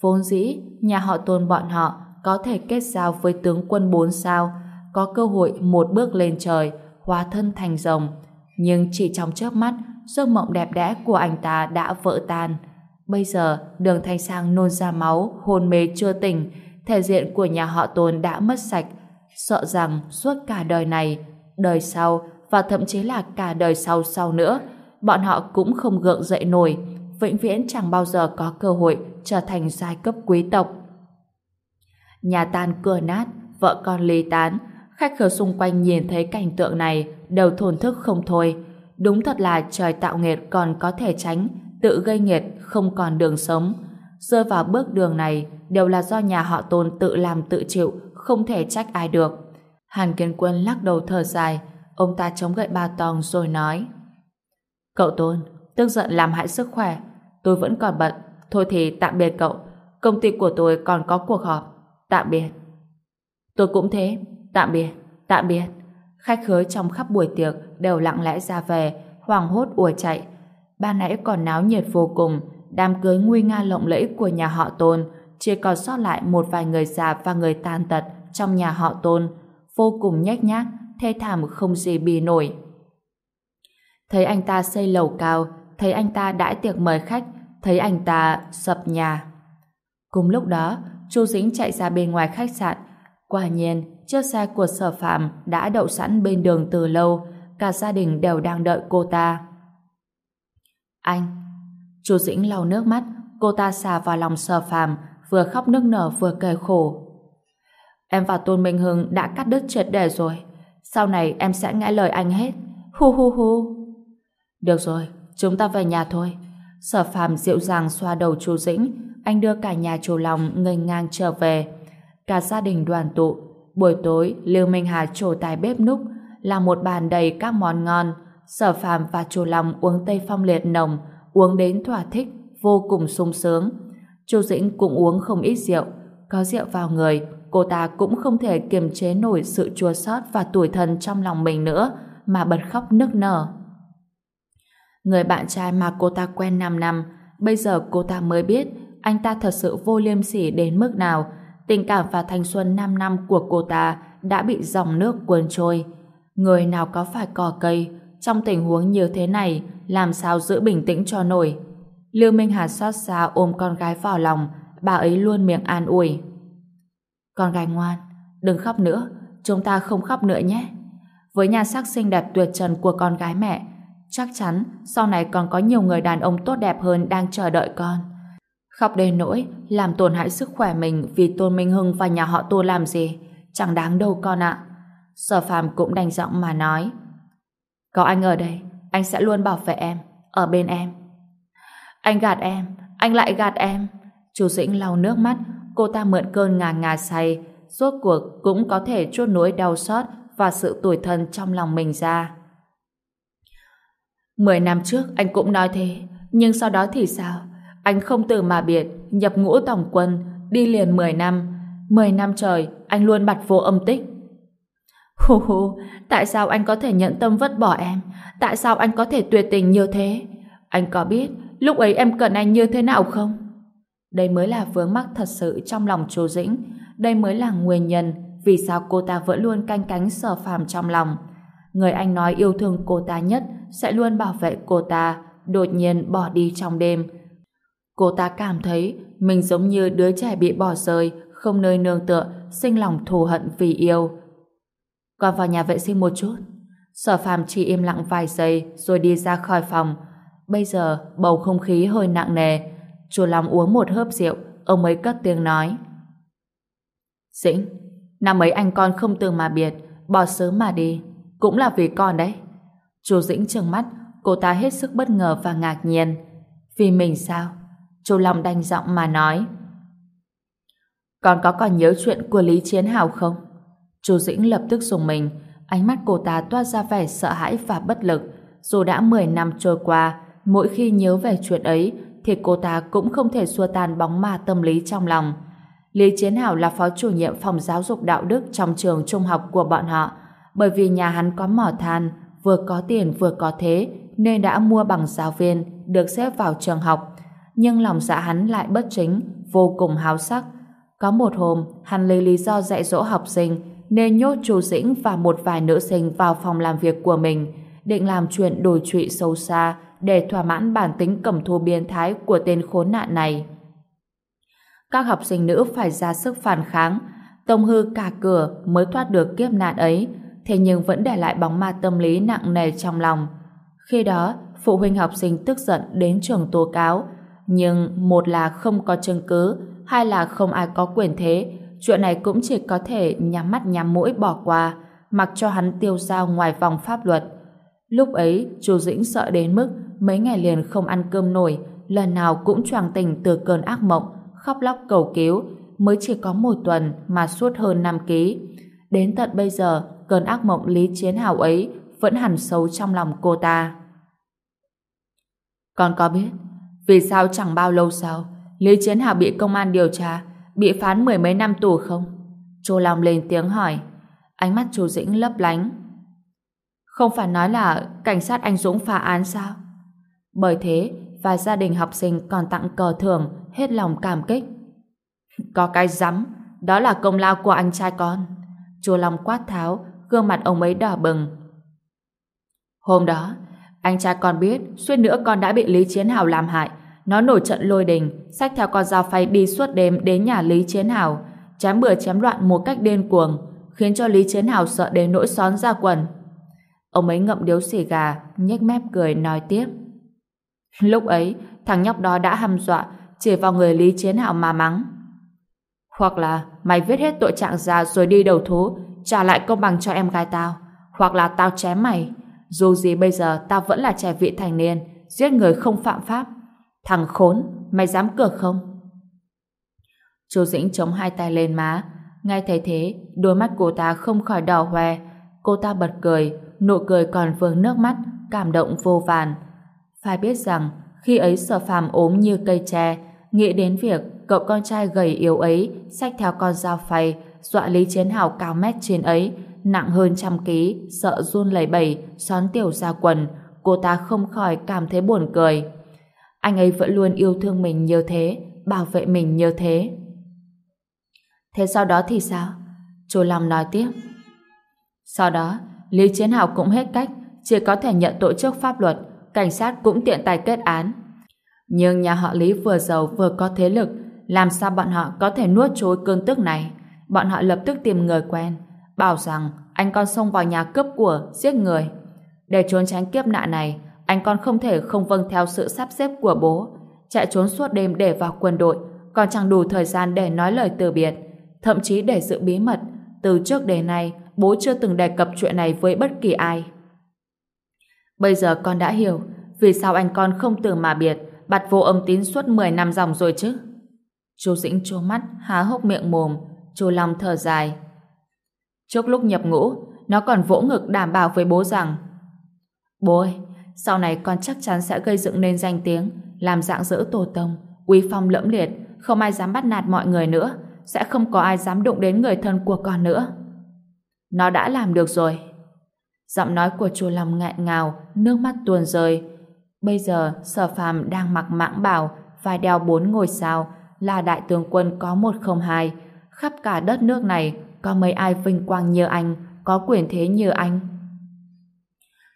Vốn dĩ, nhà họ tôn bọn họ có thể kết giao với tướng quân bốn sao, có cơ hội một bước lên trời, hóa thân thành rồng. Nhưng chỉ trong chớp mắt, giấc mộng đẹp đẽ của anh ta đã vỡ tan. Bây giờ, đường thanh sang nôn ra máu, hôn mê chưa tỉnh, thể diện của nhà họ tôn đã mất sạch. sợ rằng suốt cả đời này, đời sau và thậm chí là cả đời sau sau nữa, bọn họ cũng không gượng dậy nổi, vĩnh viễn chẳng bao giờ có cơ hội trở thành giai cấp quý tộc. Nhà tan cửa nát, vợ con ly tán, khách khứa xung quanh nhìn thấy cảnh tượng này đều thổn thức không thôi. Đúng thật là trời tạo nghiệt còn có thể tránh, tự gây nghiệt không còn đường sống. Rơi vào bước đường này đều là do nhà họ tôn tự làm tự chịu, không thể trách ai được. Hàn Kiên Quân lắc đầu thở dài, ông ta chống gậy ba tong rồi nói Cậu Tôn, tức giận làm hại sức khỏe, tôi vẫn còn bận, thôi thì tạm biệt cậu, công ty của tôi còn có cuộc họp, tạm biệt. Tôi cũng thế, tạm biệt, tạm biệt. Khách khứa trong khắp buổi tiệc đều lặng lẽ ra về, hoảng hốt ùa chạy. Ban nãy còn náo nhiệt vô cùng, đám cưới nguy nga lộng lẫy của nhà họ Tôn, chỉ còn sót lại một vài người già và người tàn tật trong nhà họ Tôn, vô cùng nhếch nhác, thê thảm không gì bì nổi. Thấy anh ta xây lầu cao, thấy anh ta đãi tiệc mời khách, thấy anh ta sập nhà. Cùng lúc đó, Chu Dĩnh chạy ra bên ngoài khách sạn. Quả nhiên, chiếc xe của sở phạm đã đậu sẵn bên đường từ lâu, cả gia đình đều đang đợi cô ta. Anh! Chú Dĩnh lau nước mắt, cô ta xà vào lòng sở phạm, vừa khóc nức nở vừa kề khổ. Em và Tôn Minh Hưng đã cắt đứt triệt đề rồi. Sau này em sẽ nghe lời anh hết. Hu hu hu. Được rồi, chúng ta về nhà thôi. Sở phàm dịu dàng xoa đầu chú Dĩnh, anh đưa cả nhà chủ lòng ngây ngang trở về. Cả gia đình đoàn tụ. Buổi tối, Lưu Minh Hà trổ tài bếp núc, là một bàn đầy các món ngon. Sở phàm và chủ lòng uống tây phong liệt nồng, uống đến thỏa thích, vô cùng sung sướng. Chu Dĩnh cũng uống không ít rượu. Có rượu vào người, cô ta cũng không thể kiềm chế nổi sự chua xót và tủi thân trong lòng mình nữa, mà bật khóc nức nở. Người bạn trai mà cô ta quen 5 năm, bây giờ cô ta mới biết anh ta thật sự vô liêm sỉ đến mức nào. Tình cảm và thanh xuân 5 năm của cô ta đã bị dòng nước cuốn trôi. Người nào có phải cò cây, trong tình huống như thế này, làm sao giữ bình tĩnh cho nổi. Lưu Minh Hà xót xa ôm con gái vào lòng, bà ấy luôn miệng an ủi. Con gái ngoan, đừng khóc nữa, chúng ta không khóc nữa nhé. Với nhà sắc xinh đẹp tuyệt trần của con gái mẹ, chắc chắn sau này còn có nhiều người đàn ông tốt đẹp hơn đang chờ đợi con. Khóc đến nỗi làm tổn hại sức khỏe mình vì Tôn Minh Hưng và nhà họ Tô làm gì, chẳng đáng đâu con ạ. Sở Phàm cũng đành giọng mà nói. Có anh ở đây, anh sẽ luôn bảo vệ em, ở bên em. Anh gạt em, anh lại gạt em. Chú Dĩnh lau nước mắt, cô ta mượn cơn ngà ngà say, rốt cuộc cũng có thể chốt nỗi đau xót và sự tủi thân trong lòng mình ra. Mười năm trước anh cũng nói thế, nhưng sau đó thì sao? Anh không từ mà biệt, nhập ngũ tổng quân, đi liền mười năm. Mười năm trời, anh luôn bặt vô âm tích. Hù hù, tại sao anh có thể nhận tâm vứt bỏ em? Tại sao anh có thể tuyệt tình như thế? Anh có biết lúc ấy em cần anh như thế nào không? Đây mới là vướng mắc thật sự trong lòng chú Dĩnh. Đây mới là nguyên nhân vì sao cô ta vẫn luôn canh cánh sở phàm trong lòng. Người anh nói yêu thương cô ta nhất sẽ luôn bảo vệ cô ta, đột nhiên bỏ đi trong đêm. Cô ta cảm thấy mình giống như đứa trẻ bị bỏ rơi, không nơi nương tựa, sinh lòng thù hận vì yêu. Con vào nhà vệ sinh một chút. Sở phàm chỉ im lặng vài giây rồi đi ra khỏi phòng. Bây giờ bầu không khí hơi nặng nề. Chùa Long uống một hớp rượu, ông ấy cất tiếng nói. Dĩnh, năm ấy anh con không từ mà biệt, bỏ sớm mà đi. Cũng là vì con đấy. Chú Dĩnh trừng mắt, cô ta hết sức bất ngờ và ngạc nhiên. Vì mình sao? Chu Long đanh giọng mà nói. Con có còn nhớ chuyện của Lý Chiến Hào không? chu Dĩnh lập tức dùng mình, ánh mắt cô ta toát ra vẻ sợ hãi và bất lực. Dù đã 10 năm trôi qua, mỗi khi nhớ về chuyện ấy, thì cô ta cũng không thể xua tan bóng ma tâm lý trong lòng. Lý Chiến Hảo là phó chủ nhiệm phòng giáo dục đạo đức trong trường trung học của bọn họ, bởi vì nhà hắn có mỏ than, vừa có tiền vừa có thế, nên đã mua bằng giáo viên, được xếp vào trường học. Nhưng lòng dạ hắn lại bất chính, vô cùng háo sắc. Có một hôm, hắn lấy lý do dạy dỗ học sinh, nên nhốt chú Dĩnh và một vài nữ sinh vào phòng làm việc của mình, định làm chuyện đổi trụy sâu xa để thỏa mãn bản tính cầm thù biến thái của tên khốn nạn này. Các học sinh nữ phải ra sức phản kháng, Tông hư cả cửa mới thoát được kiếp nạn ấy, thế nhưng vẫn để lại bóng ma tâm lý nặng nề trong lòng. Khi đó, phụ huynh học sinh tức giận đến trường tố cáo, nhưng một là không có chứng cứ, hai là không ai có quyền thế, chuyện này cũng chỉ có thể nhắm mắt nhắm mũi bỏ qua, mặc cho hắn tiêu dao ngoài vòng pháp luật. Lúc ấy, chú Dĩnh sợ đến mức mấy ngày liền không ăn cơm nổi, lần nào cũng choàng tỉnh từ cơn ác mộng, khóc lóc cầu cứu, mới chỉ có một tuần mà suốt hơn 5 ký. Đến tận bây giờ, cơn ác mộng Lý Chiến Hào ấy vẫn hẳn sâu trong lòng cô ta. Con có biết, vì sao chẳng bao lâu sau, Lý Chiến Hào bị công an điều tra, bị phán mười mấy năm tù không? Chu Long lên tiếng hỏi. Ánh mắt Chu Dĩnh lấp lánh. Không phải nói là cảnh sát anh Dũng phá án sao? Bởi thế, và gia đình học sinh còn tặng cờ thưởng hết lòng cảm kích. Có cái rắm, đó là công lao của anh trai con. Chu Long quát tháo, gương mặt ông ấy đỏ bừng. Hôm đó, anh trai con biết suýt nữa con đã bị Lý Chiến Hào làm hại. Nó nổi trận lôi đình, xách theo con dao phay đi suốt đêm đến nhà Lý Chiến Hào, chém bừa chém loạn một cách điên cuồng, khiến cho Lý Chiến Hào sợ đến nỗi xón ra quần. Ông ấy ngậm điếu xì gà, nhếch mép cười nói tiếp. Lúc ấy, thằng nhóc đó đã hăm dọa, chỉ vào người Lý Chiến Hào mà mắng. Hoặc là mày viết hết tội trạng ra rồi đi đầu thú, trả lại công bằng cho em gái tao. Hoặc là tao chém mày. Dù gì bây giờ tao vẫn là trẻ vị thành niên, giết người không phạm pháp. Thằng khốn, mày dám cược không? Chu Dĩnh chống hai tay lên má. Ngay thấy thế, đôi mắt cô ta không khỏi đỏ hoe. Cô ta bật cười, nụ cười còn vương nước mắt, cảm động vô vàn. Phải biết rằng, khi ấy sở phàm ốm như cây tre, nghĩ đến việc cậu con trai gầy yếu ấy xách theo con dao phay, dọa Lý Chiến Hào cao mét trên ấy, nặng hơn trăm ký, sợ run lẩy bẩy, xón tiểu ra quần, cô ta không khỏi cảm thấy buồn cười. Anh ấy vẫn luôn yêu thương mình như thế, bảo vệ mình như thế. Thế sau đó thì sao? Chu Long nói tiếp. Sau đó, Lý Chiến Hào cũng hết cách, chỉ có thể nhận tội trước pháp luật, cảnh sát cũng tiện tài kết án. Nhưng nhà họ Lý vừa giàu vừa có thế lực, làm sao bọn họ có thể nuốt chối cơn tức này? Bọn họ lập tức tìm người quen, bảo rằng anh con xông vào nhà cướp của, giết người. Để trốn tránh kiếp nạn này, anh con không thể không vâng theo sự sắp xếp của bố. Chạy trốn suốt đêm để vào quân đội, còn chẳng đủ thời gian để nói lời từ biệt, thậm chí để giữ bí mật. Từ trước đến nay, bố chưa từng đề cập chuyện này với bất kỳ ai. Bây giờ con đã hiểu vì sao anh con không từ mà biệt, bặt vô âm tín suốt 10 năm dòng rồi chứ. Chú Dĩnh trố mắt, há hốc miệng mồm, chú Long thở dài. Trước lúc nhập ngũ, nó còn vỗ ngực đảm bảo với bố rằng Bố ơi, sau này con chắc chắn sẽ gây dựng nên danh tiếng, làm dạng dỡ tổ tông, uy phong lẫm liệt, không ai dám bắt nạt mọi người nữa, sẽ không có ai dám đụng đến người thân của con nữa. Nó đã làm được rồi. Giọng nói của chùa lòng ngại ngào, nước mắt tuôn rơi. Bây giờ, sở phàm đang mặc mãng bảo và đeo bốn ngôi sao, là đại tướng quân có 102. Khắp cả đất nước này, có mấy ai vinh quang như anh, có quyền thế như anh.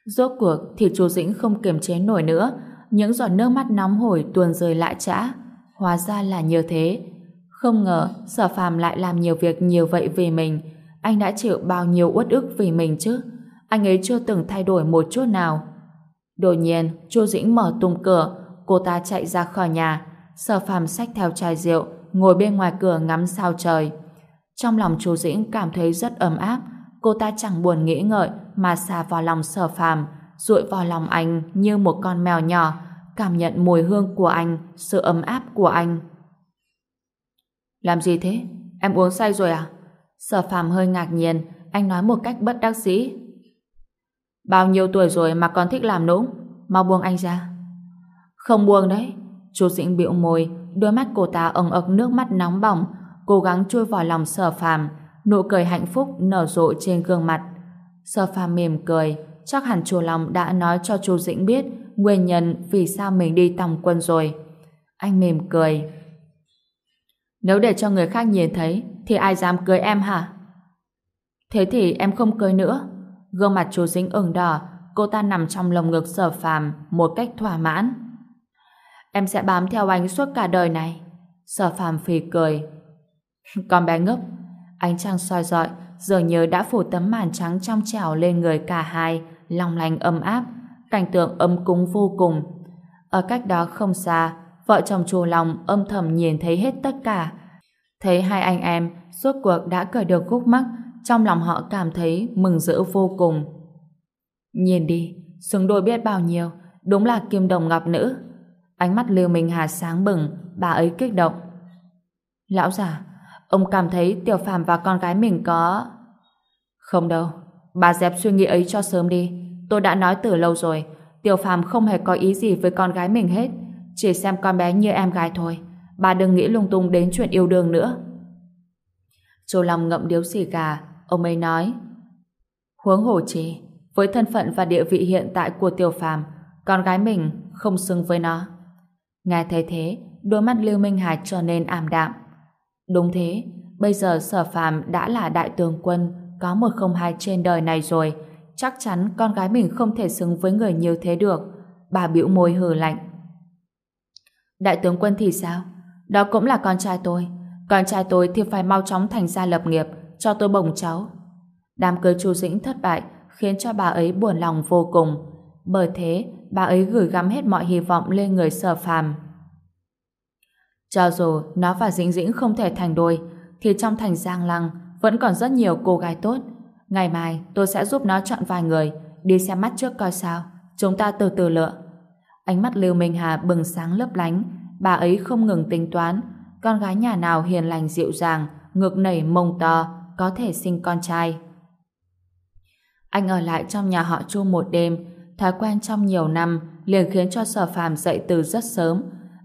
Rốt cuộc thì chú Dĩnh không kiềm chế nổi nữa, những giọt nước mắt nóng hổi tuôn rơi lại trã. Hóa ra là như thế. Không ngờ sở phàm lại làm nhiều việc nhiều vậy vì mình. Anh đã chịu bao nhiêu uất ức vì mình chứ. Anh ấy chưa từng thay đổi một chút nào. Đột nhiên, chu Dĩnh mở tung cửa, cô ta chạy ra khỏi nhà. Sở phàm xách theo chai rượu, ngồi bên ngoài cửa ngắm sao trời. Trong lòng chú Dĩnh cảm thấy rất ấm áp, cô ta chẳng buồn nghĩ ngợi mà xà vào lòng sở phàm, rụi vào lòng anh như một con mèo nhỏ, cảm nhận mùi hương của anh, sự ấm áp của anh. Làm gì thế? Em uống say rồi à? Sở phàm hơi ngạc nhiên, anh nói một cách bất đắc dĩ. Bao nhiêu tuổi rồi mà còn thích làm nũng? Mau buông anh ra. Không buông đấy. Chú Dĩnh bĩu môi, đôi mắt cô ta ẩn ực nước mắt nóng bỏng, cố gắng chui vào lòng sở phàm, nụ cười hạnh phúc nở rộ trên gương mặt. Sở phàm mỉm cười, chắc hẳn chùa lòng đã nói cho chú Dĩnh biết nguyên nhân vì sao mình đi tòng quân rồi. Anh mỉm cười. Nếu để cho người khác nhìn thấy, thì ai dám cưới em hả? Thế thì em không cưới nữa. Gương mặt chú Dĩnh ửng đỏ, cô ta nằm trong lồng ngực sở phàm một cách thỏa mãn. Em sẽ bám theo anh suốt cả đời này. Sở phàm phì cười. Con bé ngốc, Ánh trăng soi rọi, dường như đã phủ tấm màn trắng trong trẻo lên người cả hai, long lanh ấm áp, cảnh tượng ấm cúng vô cùng. Ở cách đó không xa, vợ chồng chù lòng âm thầm nhìn thấy hết tất cả. Thấy hai anh em suốt cuộc đã cởi được khúc mắc, trong lòng họ cảm thấy mừng rỡ vô cùng. Nhìn đi, xứng đôi biết bao nhiêu, đúng là kim đồng ngọc nữ. Ánh mắt Lưu Minh Hà sáng bừng, bà ấy kích động. Lão già, ông cảm thấy Tiểu phạm và con gái mình có... Không đâu, bà dẹp suy nghĩ ấy cho sớm đi. Tôi đã nói từ lâu rồi, Tiểu phạm không hề có ý gì với con gái mình hết, chỉ xem con bé như em gái thôi. Bà đừng nghĩ lung tung đến chuyện yêu đương nữa. Châu Long ngậm điếu xì gà, ông ấy nói Huống hồ chi, với thân phận và địa vị hiện tại của Tiểu phạm con gái mình không xứng với nó. Nghe thấy thế, đôi mắt Lưu Minh Hải trở nên ảm đạm. Đúng thế, bây giờ Sở Phàm đã là đại tướng quân, có một không hai trên đời này rồi, chắc chắn con gái mình không thể xứng với người như thế được. Bà bĩu môi hừ lạnh. Đại tướng quân thì sao? Đó cũng là con trai tôi. Con trai tôi thì phải mau chóng thành gia lập nghiệp, cho tôi bồng cháu. Đám cưới Chu Dĩnh thất bại khiến cho bà ấy buồn lòng vô cùng. Bởi thế, bà ấy gửi gắm hết mọi hy vọng lên người sở phàm. Cho dù nó và Dĩnh Dĩnh không thể thành đôi, thì trong thành Giang Lăng vẫn còn rất nhiều cô gái tốt. Ngày mai tôi sẽ giúp nó chọn vài người, đi xem mắt trước coi sao. Chúng ta từ từ lựa. Ánh mắt Lưu Minh Hà bừng sáng lấp lánh, bà ấy không ngừng tính toán. Con gái nhà nào hiền lành dịu dàng, ngực nảy mông to, có thể sinh con trai. Anh ở lại trong nhà họ Chu một đêm, thói quen trong nhiều năm liền khiến cho sở phàm dậy từ rất sớm.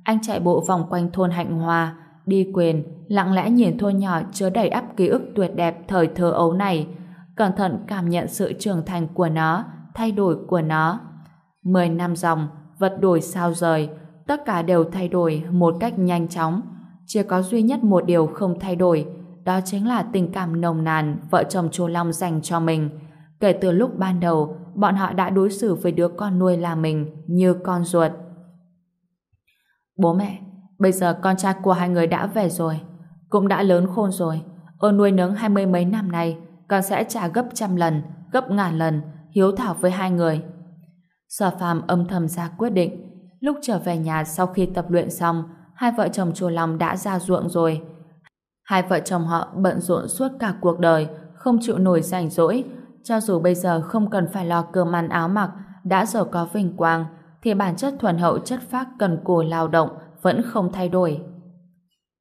Anh chạy bộ vòng quanh thôn Hạnh hòa đi quyền, lặng lẽ nhìn thôn nhỏ chứa đầy ắp ký ức tuyệt đẹp thời thơ ấu này, cẩn thận cảm nhận sự trưởng thành của nó, thay đổi của nó. Mười năm dòng, vật đổi sao rời, tất cả đều thay đổi một cách nhanh chóng. Chỉ có duy nhất một điều không thay đổi, đó chính là tình cảm nồng nàn vợ chồng chú Long dành cho mình. Kể từ lúc ban đầu, bọn họ đã đối xử với đứa con nuôi là mình như con ruột. Bố mẹ, bây giờ con trai của hai người đã về rồi, cũng đã lớn khôn rồi. Ơn nuôi nấng hai mươi mấy năm nay, con sẽ trả gấp trăm lần, gấp ngàn lần, hiếu thảo với hai người. Sở phàm âm thầm ra quyết định. Lúc trở về nhà sau khi tập luyện xong, hai vợ chồng chùa lòng đã ra ruộng rồi. Hai vợ chồng họ bận rộn suốt cả cuộc đời, không chịu nổi rảnh rỗi. Cho dù bây giờ không cần phải lo cơm ăn áo mặc, đã giàu có vinh quang, thì bản chất thuần hậu chất phác cần cù lao động vẫn không thay đổi.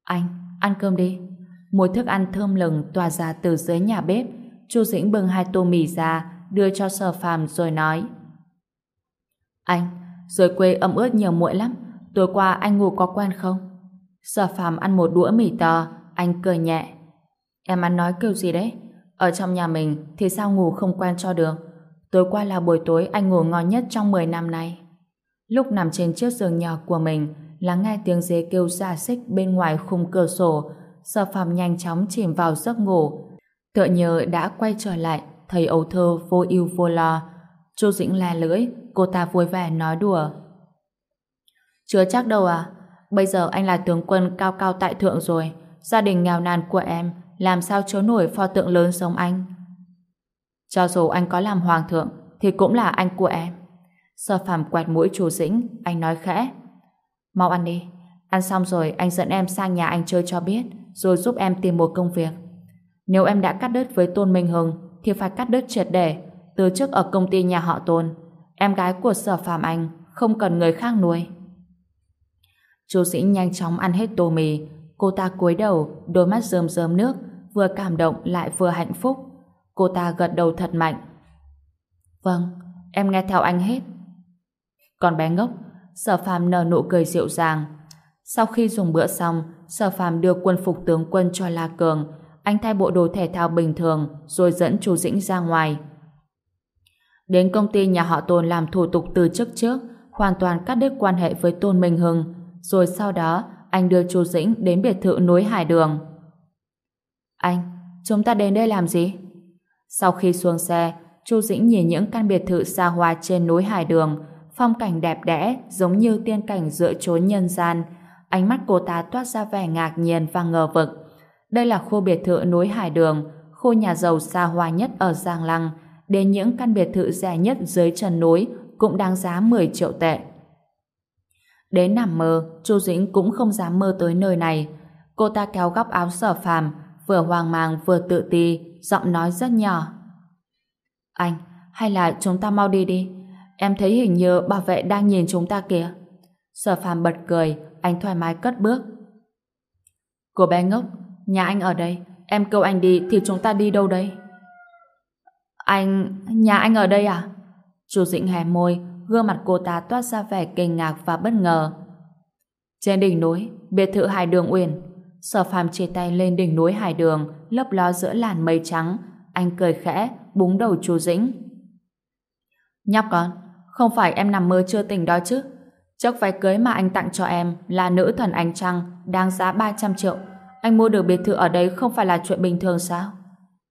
Anh, ăn cơm đi. Mùi thức ăn thơm lừng tỏa ra từ dưới nhà bếp. Chu Dĩnh bưng hai tô mì ra, đưa cho sở phàm rồi nói. Anh, dưới quê ẩm ướt nhiều muội lắm. Tối qua anh ngủ có quen không? Sở phàm ăn một đũa mì to, anh cười nhẹ. Em ăn nói kêu gì đấy? Ở trong nhà mình thì sao ngủ không quen cho được? Tối qua là buổi tối anh ngủ ngon nhất trong 10 năm nay. Lúc nằm trên chiếc giường nhỏ của mình, lắng nghe tiếng dế kêu xa xích bên ngoài khung cửa sổ, sở phạm nhanh chóng chìm vào giấc ngủ. Tựa nhờ đã quay trở lại, thấy ấu thơ vô ưu vô lo. Chu Dĩnh la lưỡi, cô ta vui vẻ nói đùa. Chưa chắc đâu à, bây giờ anh là tướng quân cao cao tại thượng rồi, gia đình nghèo nàn của em làm sao chứa nổi pho tượng lớn giống anh. Cho dù anh có làm hoàng thượng, thì cũng là anh của em sở phàm quẹt mũi chú Dĩnh, anh nói khẽ. Mau ăn đi, ăn xong rồi anh dẫn em sang nhà anh chơi cho biết, rồi giúp em tìm một công việc. Nếu em đã cắt đứt với Tôn Minh Hưng, thì phải cắt đứt triệt để, từ trước ở công ty nhà họ Tôn. Em gái của sở phàm anh, không cần người khác nuôi. Chú Dĩnh nhanh chóng ăn hết tô mì, cô ta cúi đầu, đôi mắt rơm rơm nước, vừa cảm động lại vừa hạnh phúc. Cô ta gật đầu thật mạnh. Vâng, em nghe theo anh hết con bé ngốc, sở phàm nở nụ cười dịu dàng. Sau khi dùng bữa xong, sở phàm đưa quân phục tướng quân cho La Cường. Anh thay bộ đồ thể thao bình thường, rồi dẫn chú Dĩnh ra ngoài. Đến công ty nhà họ Tôn làm thủ tục từ chức trước, hoàn toàn cắt đứt quan hệ với Tôn Minh Hưng. Rồi sau đó, anh đưa chú Dĩnh đến biệt thự núi Hải Đường. Anh, chúng ta đến đây làm gì? Sau khi xuống xe, Chu Dĩnh nhìn những căn biệt thự xa hoa trên núi Hải Đường, phong cảnh đẹp đẽ giống như tiên cảnh giữa chốn nhân gian. Ánh mắt cô ta toát ra vẻ ngạc nhiên và ngờ vực. Đây là khu biệt thự núi Hải Đường, khu nhà giàu xa hoa nhất ở Giang Lăng, đến những căn biệt thự rẻ nhất dưới chân núi cũng đáng giá 10 triệu tệ. Đến nằm mơ, Chu Dĩnh cũng không dám mơ tới nơi này. Cô ta kéo góc áo sở phàm, vừa hoang mang vừa tự ti, giọng nói rất nhỏ. Anh, hay là chúng ta mau đi đi. Em thấy hình như bảo vệ đang nhìn chúng ta kìa. Sở phàm bật cười, anh thoải mái cất bước. Cô bé ngốc, nhà anh ở đây, em kêu anh đi thì chúng ta đi đâu đây? Anh... nhà anh ở đây à? Chu Dĩnh hé môi, gương mặt cô ta toát ra vẻ kinh ngạc và bất ngờ. Trên đỉnh núi, biệt thự Hải Đường Uyển, Sở Phàm chia tay lên đỉnh núi Hải Đường, lấp ló giữa làn mây trắng, anh cười khẽ, búng đầu Chu Dĩnh. Nhóc con, không phải em nằm mơ chưa tỉnh đó chứ? Chiếc váy cưới mà anh tặng cho em là nữ thần ánh trăng, đáng giá 300 triệu. Anh mua được biệt thự ở đây không phải là chuyện bình thường sao?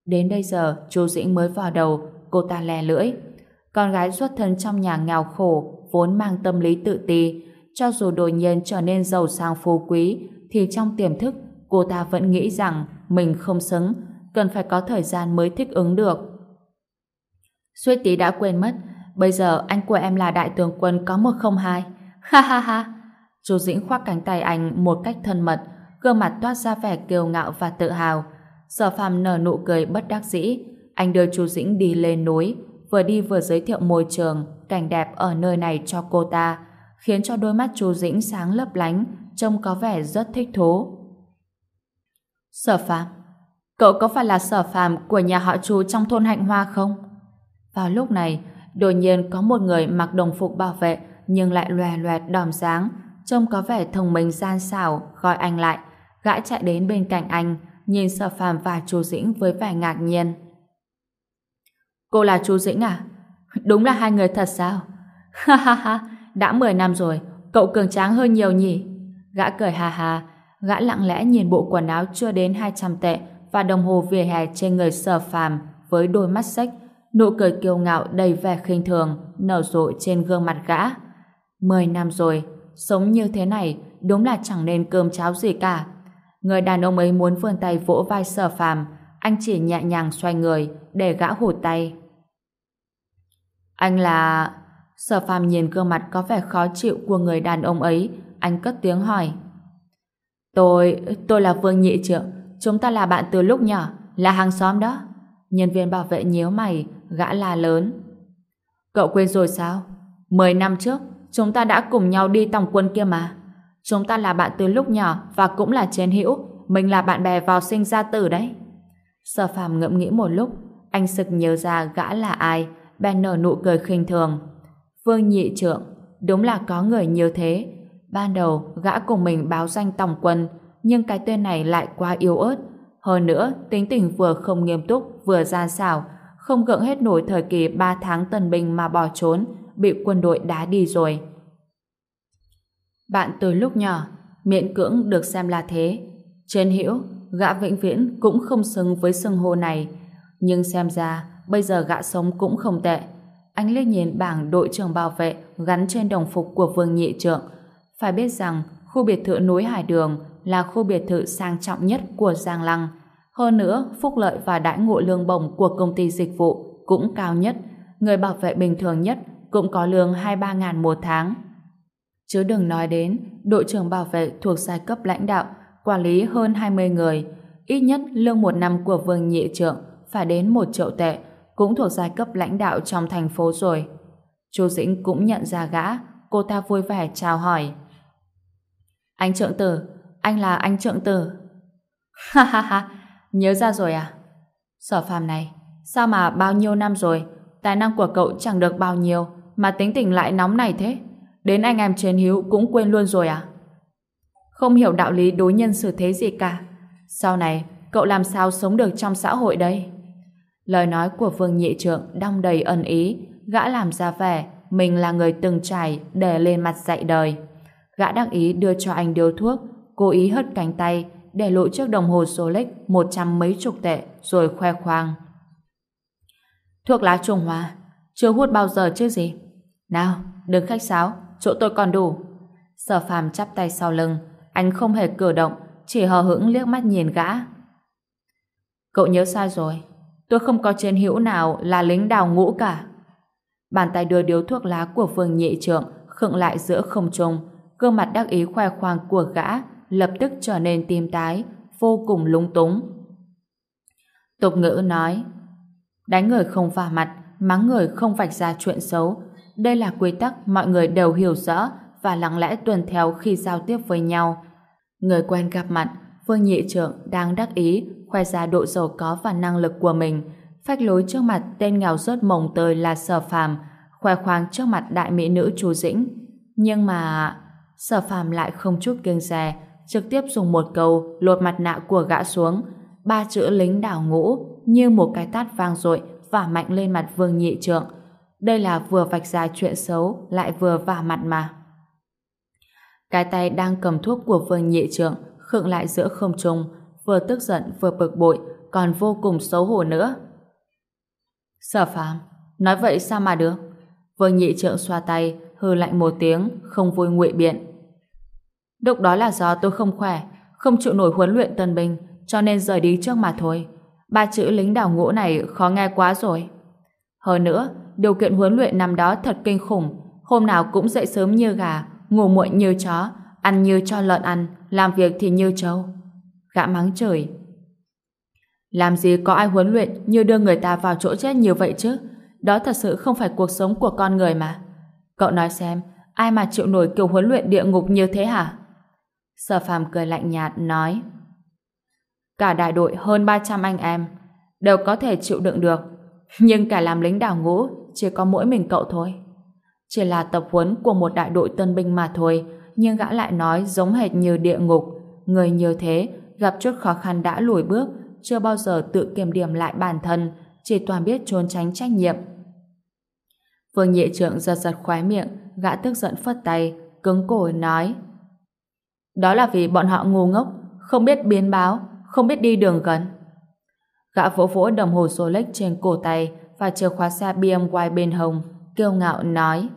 Đến bây giờ, chú Dĩnh mới vào đầu, cô ta lè lưỡi. Con gái xuất thân trong nhà nghèo khổ, vốn mang tâm lý tự ti, cho dù đột nhiên trở nên giàu sang phú quý, thì trong tiềm thức, cô ta vẫn nghĩ rằng mình không xứng, cần phải có thời gian mới thích ứng được. Suy tí đã quên mất, bây giờ anh của em là đại tướng quân có 102. Ha ha ha! Chu Dĩnh khoác cánh tay anh một cách thân mật, gương mặt toát ra vẻ kiêu ngạo và tự hào. Sở phàm nở nụ cười bất đắc dĩ. Anh đưa chú Dĩnh đi lên núi, vừa đi vừa giới thiệu môi trường, cảnh đẹp ở nơi này cho cô ta, khiến cho đôi mắt chú Dĩnh sáng lấp lánh, trông có vẻ rất thích thú. Sở phàm, cậu có phải là sở phàm của nhà họ chú trong thôn Hạnh Hoa không? Vào lúc này, đột nhiên có một người mặc đồng phục bảo vệ nhưng lại lòe loẹt đòm sáng, trông có vẻ thông minh gian xảo, gọi anh lại. Gã chạy đến bên cạnh anh, nhìn Sở Phàm và chú Dĩnh với vẻ ngạc nhiên. Cô là chú Dĩnh à? Đúng là hai người thật sao? Ha ha ha, đã 10 năm rồi, cậu cường tráng hơn nhiều nhỉ? Gã cười ha ha, gã lặng lẽ nhìn bộ quần áo chưa đến 200 tệ và đồng hồ vỉa hè trên người Sở Phàm với đôi mắt sách nụ cười kiêu ngạo đầy vẻ khinh thường nở rộ trên gương mặt gã. 10 năm rồi, sống như thế này đúng là chẳng nên cơm cháo gì cả. Người đàn ông ấy muốn vươn tay vỗ vai sở phàm, anh chỉ nhẹ nhàng xoay người để gã hụt tay. Anh là... Sở phàm nhìn gương mặt có vẻ khó chịu của người đàn ông ấy, anh cất tiếng hỏi. Tôi... tôi là Vương Nhị Trượng, chúng ta là bạn từ lúc nhỏ, là hàng xóm đó. Nhân viên bảo vệ nhíu mày, gã là lớn. Cậu quên rồi sao? Mười năm trước, chúng ta đã cùng nhau đi tòng quân kia mà. Chúng ta là bạn từ lúc nhỏ và cũng là chiến hữu. Mình là bạn bè vào sinh ra tử đấy. Sở phàm ngẫm nghĩ một lúc, anh sực nhớ ra gã là ai, bèn nở nụ cười khinh thường. Vương nhị trượng, đúng là có người như thế. Ban đầu, gã cùng mình báo danh tòng quân, nhưng cái tên này lại quá yếu ớt. Hơn nữa, tính tình vừa không nghiêm túc, vừa gian xảo, không gượng hết nổi thời kỳ 3 tháng tần binh mà bỏ trốn, bị quân đội đá đi rồi. Bạn từ lúc nhỏ, miễn cưỡng được xem là thế. Trên hiểu, gã vĩnh viễn cũng không xứng với xưng hô này. Nhưng xem ra, bây giờ gã sống cũng không tệ. Anh liếc nhìn bảng đội trưởng bảo vệ gắn trên đồng phục của vương nhị trượng. Phải biết rằng, khu biệt thự núi Hải Đường là khu biệt thự sang trọng nhất của Giang Lăng. Hơn nữa, phúc lợi và đãi ngộ lương bổng của công ty dịch vụ cũng cao nhất. Người bảo vệ bình thường nhất cũng có lương 2-3 ngàn một tháng. Chứ đừng nói đến đội trưởng bảo vệ thuộc giai cấp lãnh đạo, quản lý hơn 20 người. Ít nhất lương một năm của vương nhị trưởng phải đến một triệu tệ, cũng thuộc giai cấp lãnh đạo trong thành phố rồi. Chú Dĩnh cũng nhận ra gã, cô ta vui vẻ chào hỏi. Anh trượng tử, anh là anh trượng tử. Ha ha ha, nhớ ra rồi à? Sở phàm này, sao mà bao nhiêu năm rồi, tài năng của cậu chẳng được bao nhiêu, mà tính tình lại nóng này thế? Đến anh em trên hiếu cũng quên luôn rồi à? Không hiểu đạo lý đối nhân xử thế gì cả. Sau này, cậu làm sao sống được trong xã hội đây? Lời nói của Vương Nhị Trượng đong đầy ẩn ý, gã làm ra vẻ mình là người từng trải để lên mặt dạy đời. Gã đắc ý đưa cho anh điếu thuốc, cố ý hất cánh tay để lộ chiếc đồng hồ Rolex một trăm mấy chục tệ rồi khoe khoang. Thuốc lá Trung Hoa, chưa hút bao giờ chứ gì? Nào, đừng khách sáo, chỗ tôi còn đủ. Sở phàm chắp tay sau lưng, anh không hề cử động, chỉ hờ hững liếc mắt nhìn gã. Cậu nhớ sai rồi. Tôi không có chiến hữu nào là lính đào ngũ cả. Bàn tay đưa điếu thuốc lá của Vương Nhị Trượng khựng lại giữa không trung, gương mặt đắc ý khoe khoang của gã lập tức trở nên tim tái, vô cùng lúng túng. Tục ngữ nói, đánh người không vả mặt, mắng người không vạch ra chuyện xấu. Đây là quy tắc mọi người đều hiểu rõ và lặng lẽ tuân theo khi giao tiếp với nhau. Người quen gặp mặt, Vương Nhị Trượng đang đắc ý khoe ra độ giàu có và năng lực của mình, phách lối trước mặt tên nghèo rớt mồng tơi là Sở Phàm, khoe khoang trước mặt đại mỹ nữ Chu Dĩnh. Nhưng mà Sở Phàm lại không chút kiêng dè, trực tiếp dùng một câu lột mặt nạ của gã xuống, ba chữ lính đảo ngũ như một cái tát vang dội và mạnh lên mặt Vương Nhị Trượng. Đây là vừa vạch ra chuyện xấu lại vừa vả mặt mà. Cái tay đang cầm thuốc của Vương Nhị Trượng khựng lại giữa không trung, vừa tức giận vừa bực bội, còn vô cùng xấu hổ nữa. Sở phàm, nói vậy sao mà được? Vương Nhị Trượng xoa tay, hừ lạnh một tiếng, không vui nguội biện. Lúc đó là do tôi không khỏe, không chịu nổi huấn luyện tân binh, cho nên rời đi trước mà thôi. Ba chữ lính đảo ngũ này khó nghe quá rồi. Hơn nữa, điều kiện huấn luyện năm đó thật kinh khủng. Hôm nào cũng dậy sớm như gà, ngủ muộn như chó, ăn như cho lợn ăn, làm việc thì như trâu. Gã mắng trời. Làm gì có ai huấn luyện như đưa người ta vào chỗ chết như vậy chứ? Đó thật sự không phải cuộc sống của con người mà. Cậu nói xem, ai mà chịu nổi kiểu huấn luyện địa ngục như thế hả? Sở phàm cười lạnh nhạt, nói Cả đại đội hơn 300 anh em đều có thể chịu đựng được. Nhưng cả làm lính đảo ngũ chỉ có mỗi mình cậu thôi. Chỉ là tập huấn của một đại đội tân binh mà thôi, nhưng gã lại nói giống hệt như địa ngục. Người như thế, gặp chút khó khăn đã lùi bước, chưa bao giờ tự kiểm điểm lại bản thân, chỉ toàn biết trốn tránh trách nhiệm. Vương nhị trượng giật giật khoái miệng, gã tức giận phất tay, cứng cổ nói đó là vì bọn họ ngu ngốc, không biết biến báo, không biết đi đường gần. Gã vỗ vỗ đồng hồ Rolex trên cổ tay và chìa khóa xe BMW bên hồng kiêu ngạo nói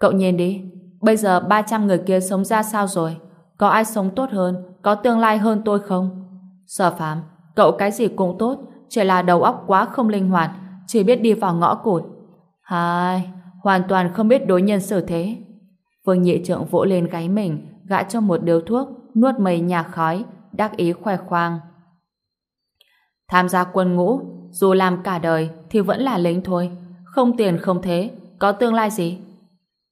Cậu nhìn đi, bây giờ 300 người kia sống ra sao rồi? Có ai sống tốt hơn, có tương lai hơn tôi không? Sở phàm, cậu cái gì cũng tốt, chỉ là đầu óc quá không linh hoạt, chỉ biết đi vào ngõ cụt. Hai, hoàn toàn không biết đối nhân xử thế. Vương nhị trượng vỗ lên gáy mình, gã cho một điếu thuốc, nuốt mây nhà khói, đắc ý khoe khoang. Tham gia quân ngũ, dù làm cả đời thì vẫn là lính thôi, không tiền không thế, có tương lai gì?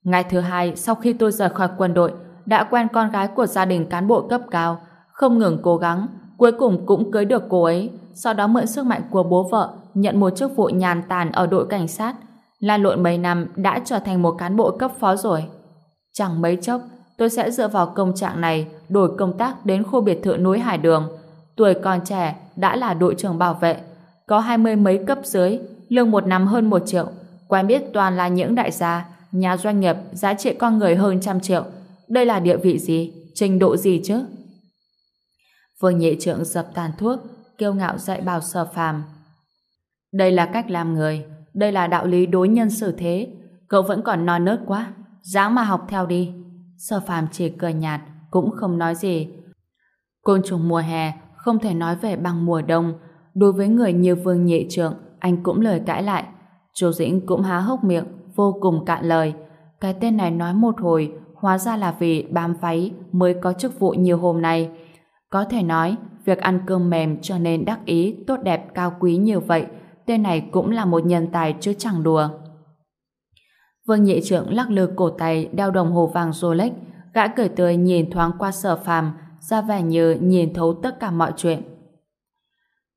Ngày thứ hai, sau khi tôi rời khỏi quân đội, đã quen con gái của gia đình cán bộ cấp cao, không ngừng cố gắng, cuối cùng cũng cưới được cô ấy, sau đó mượn sức mạnh của bố vợ, nhận một chức vụ nhàn tàn ở đội cảnh sát, lan lộn mấy năm đã trở thành một cán bộ cấp phó rồi. Chẳng mấy chốc, tôi sẽ dựa vào công trạng này đổi công tác đến khu biệt thự núi Hải Đường. Tuổi còn trẻ đã là đội trưởng bảo vệ, có hai mươi mấy cấp dưới, lương một năm hơn một triệu, quen biết toàn là những đại gia, nhà doanh nghiệp giá trị con người hơn trăm triệu. Đây là địa vị gì, trình độ gì chứ? Vương nhị trượng dập tàn thuốc, kiêu ngạo dạy bảo sở phàm. Đây là cách làm người, đây là đạo lý đối nhân xử thế. Cậu vẫn còn non nớt quá, dáng mà học theo đi. Sở phàm chỉ cười nhạt, cũng không nói gì. Côn trùng mùa hè không thể nói về bằng mùa đông. Đối với người như Vương Nhị Trượng, anh cũng lời cãi lại. Chu Dĩnh cũng há hốc miệng, vô cùng cạn lời. Cái tên này nói một hồi, hóa ra là vì bám váy mới có chức vụ nhiều hôm nay. Có thể nói, việc ăn cơm mềm cho nên đắc ý, tốt đẹp, cao quý như vậy, tên này cũng là một nhân tài chứ chẳng đùa. Vương nhị trưởng lắc lư cổ tay đeo đồng hồ vàng Rolex, gã cười tươi nhìn thoáng qua sở phàm, ra vẻ như nhìn thấu tất cả mọi chuyện.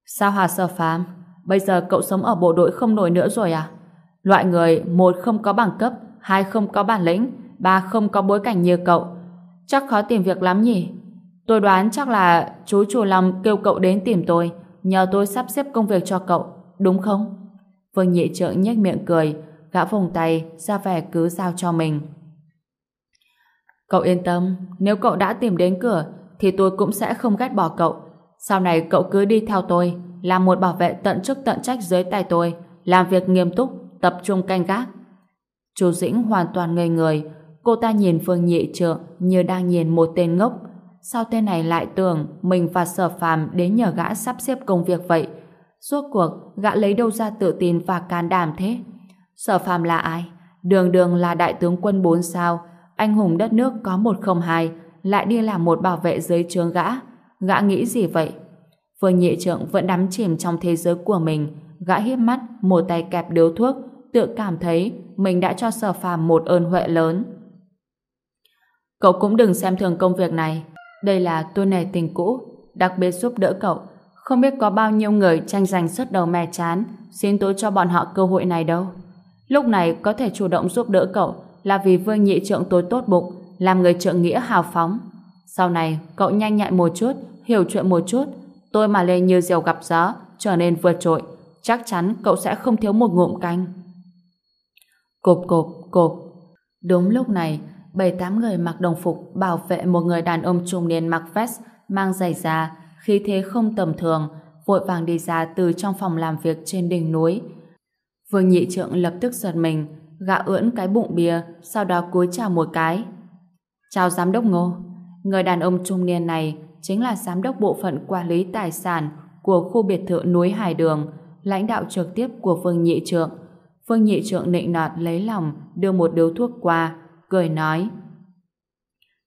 Sao hả sở phàm? Bây giờ cậu sống ở bộ đội không nổi nữa rồi à? Loại người một không có bằng cấp, hai không có bản lĩnh, ba không có bối cảnh như cậu. Chắc khó tìm việc lắm nhỉ? Tôi đoán chắc là chú chủ lòng kêu cậu đến tìm tôi, nhờ tôi sắp xếp công việc cho cậu, đúng không? Vương nhị trượng nhếch miệng cười, gã vùng tay, ra vẻ cứ giao cho mình. Cậu yên tâm, nếu cậu đã tìm đến cửa, thì tôi cũng sẽ không ghét bỏ cậu. Sau này cậu cứ đi theo tôi, làm một bảo vệ tận chức tận trách dưới tay tôi, làm việc nghiêm túc, tập trung canh gác. Chú Dĩnh hoàn toàn ngây người, cô ta nhìn Phương Nhị Trượng như đang nhìn một tên ngốc. sao tên này lại tưởng mình và sở phàm đến nhờ gã sắp xếp công việc vậy? Suốt cuộc, gã lấy đâu ra tự tin và can đảm thế? Sở phàm là ai? Đường đường là đại tướng quân 4 sao, anh hùng đất nước có 102, lại đi làm một bảo vệ dưới trướng gã. Gã nghĩ gì vậy? Vương nhị trượng vẫn đắm chìm trong thế giới của mình, gã hiếp mắt, một tay kẹp điếu thuốc, tự cảm thấy mình đã cho sở phàm một ơn huệ lớn. Cậu cũng đừng xem thường công việc này. Đây là tôi nể tình cũ, đặc biệt giúp đỡ cậu. Không biết có bao nhiêu người tranh giành xuất đầu mè chán, xin tôi cho bọn họ cơ hội này đâu. Lúc này có thể chủ động giúp đỡ cậu là vì vương nhị trượng tôi tốt bụng, làm người trượng nghĩa hào phóng. Sau này, cậu nhanh nhạy một chút, hiểu chuyện một chút, tôi mà lên như diều gặp gió, trở nên vượt trội, chắc chắn cậu sẽ không thiếu một ngụm canh. Cộp cộp, cộp. Đúng lúc này, bảy tám người mặc đồng phục bảo vệ một người đàn ông trung niên mặc vest, mang giày da, khí thế không tầm thường, vội vàng đi ra từ trong phòng làm việc trên đỉnh núi. Vương nhị trượng lập tức giật mình, gạ ưỡn cái bụng bia, sau đó cúi chào một cái. Chào giám đốc Ngô. Người đàn ông trung niên này chính là giám đốc bộ phận quản lý tài sản của khu biệt thự núi Hải Đường, lãnh đạo trực tiếp của Vương Nhị Trượng. Vương Nhị Trượng nịnh nọt lấy lòng, đưa một điếu thuốc qua, cười nói.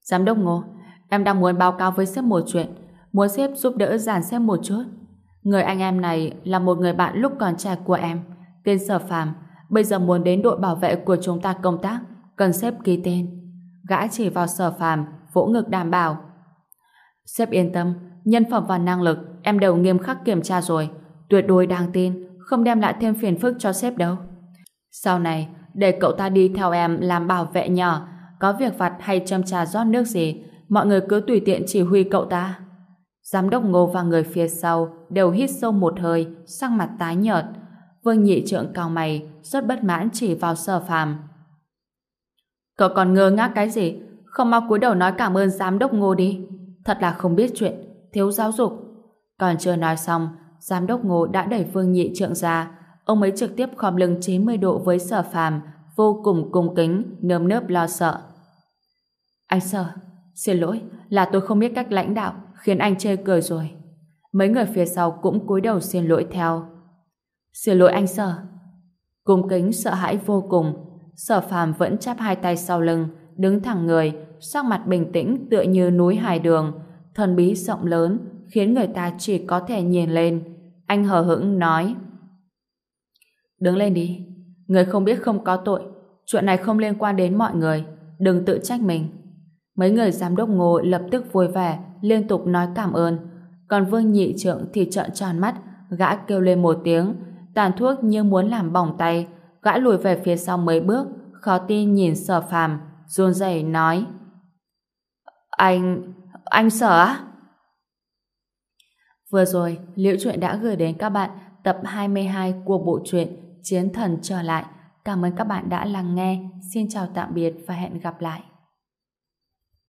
Giám đốc Ngô, em đang muốn báo cáo với sếp một chuyện, muốn sếp giúp đỡ giản xếp một chút. Người anh em này là một người bạn lúc còn trẻ của em, tên Sở Phàm, bây giờ muốn đến đội bảo vệ của chúng ta công tác, cần xếp ký tên. Gã chỉ vào Sở Phàm, vỗ ngực đảm bảo. xếp yên tâm, nhân phẩm và năng lực em đều nghiêm khắc kiểm tra rồi, tuyệt đối đáng tin, không đem lại thêm phiền phức cho sếp đâu. Sau này, để cậu ta đi theo em làm bảo vệ nhỏ, có việc vặt hay châm trà rót nước gì, mọi người cứ tùy tiện chỉ huy cậu ta. Giám đốc Ngô và người phía sau đều hít sâu một hơi, sắc mặt tái nhợt. Vương nhị trượng cao mày, rất bất mãn chỉ vào sở phàm. Cậu còn ngơ ngác cái gì? Không mau cúi đầu nói cảm ơn giám đốc Ngô đi. Thật là không biết chuyện, thiếu giáo dục. Còn chưa nói xong, giám đốc Ngô đã đẩy Vương nhị trượng ra, ông ấy trực tiếp khom lưng 90 độ với sở phàm, vô cùng cung kính, nơm nớp lo sợ. Anh sợ, xin lỗi, là tôi không biết cách lãnh đạo, khiến anh chê cười rồi. Mấy người phía sau cũng cúi đầu xin lỗi theo. Xin lỗi anh sở. Cung kính sợ hãi vô cùng, sở phàm vẫn chắp hai tay sau lưng, đứng thẳng người, sắc mặt bình tĩnh tựa như núi hải đường, thần bí rộng lớn, khiến người ta chỉ có thể nhìn lên. Anh hờ hững nói Đứng lên đi. Người không biết không có tội. Chuyện này không liên quan đến mọi người. Đừng tự trách mình. Mấy người giám đốc ngô lập tức vui vẻ, liên tục nói cảm ơn. Còn Vương Nhị Trượng thì trợn tròn mắt, gã kêu lên một tiếng, tàn thuốc như muốn làm bỏng tay, gã lùi về phía sau mấy bước, khó tin nhìn sở phàm, run rẩy nói. Anh... anh sở á? Vừa rồi, Liễu Chuyện đã gửi đến các bạn tập 22 của bộ truyện Chiến thần trở lại. Cảm ơn các bạn đã lắng nghe. Xin chào tạm biệt và hẹn gặp lại.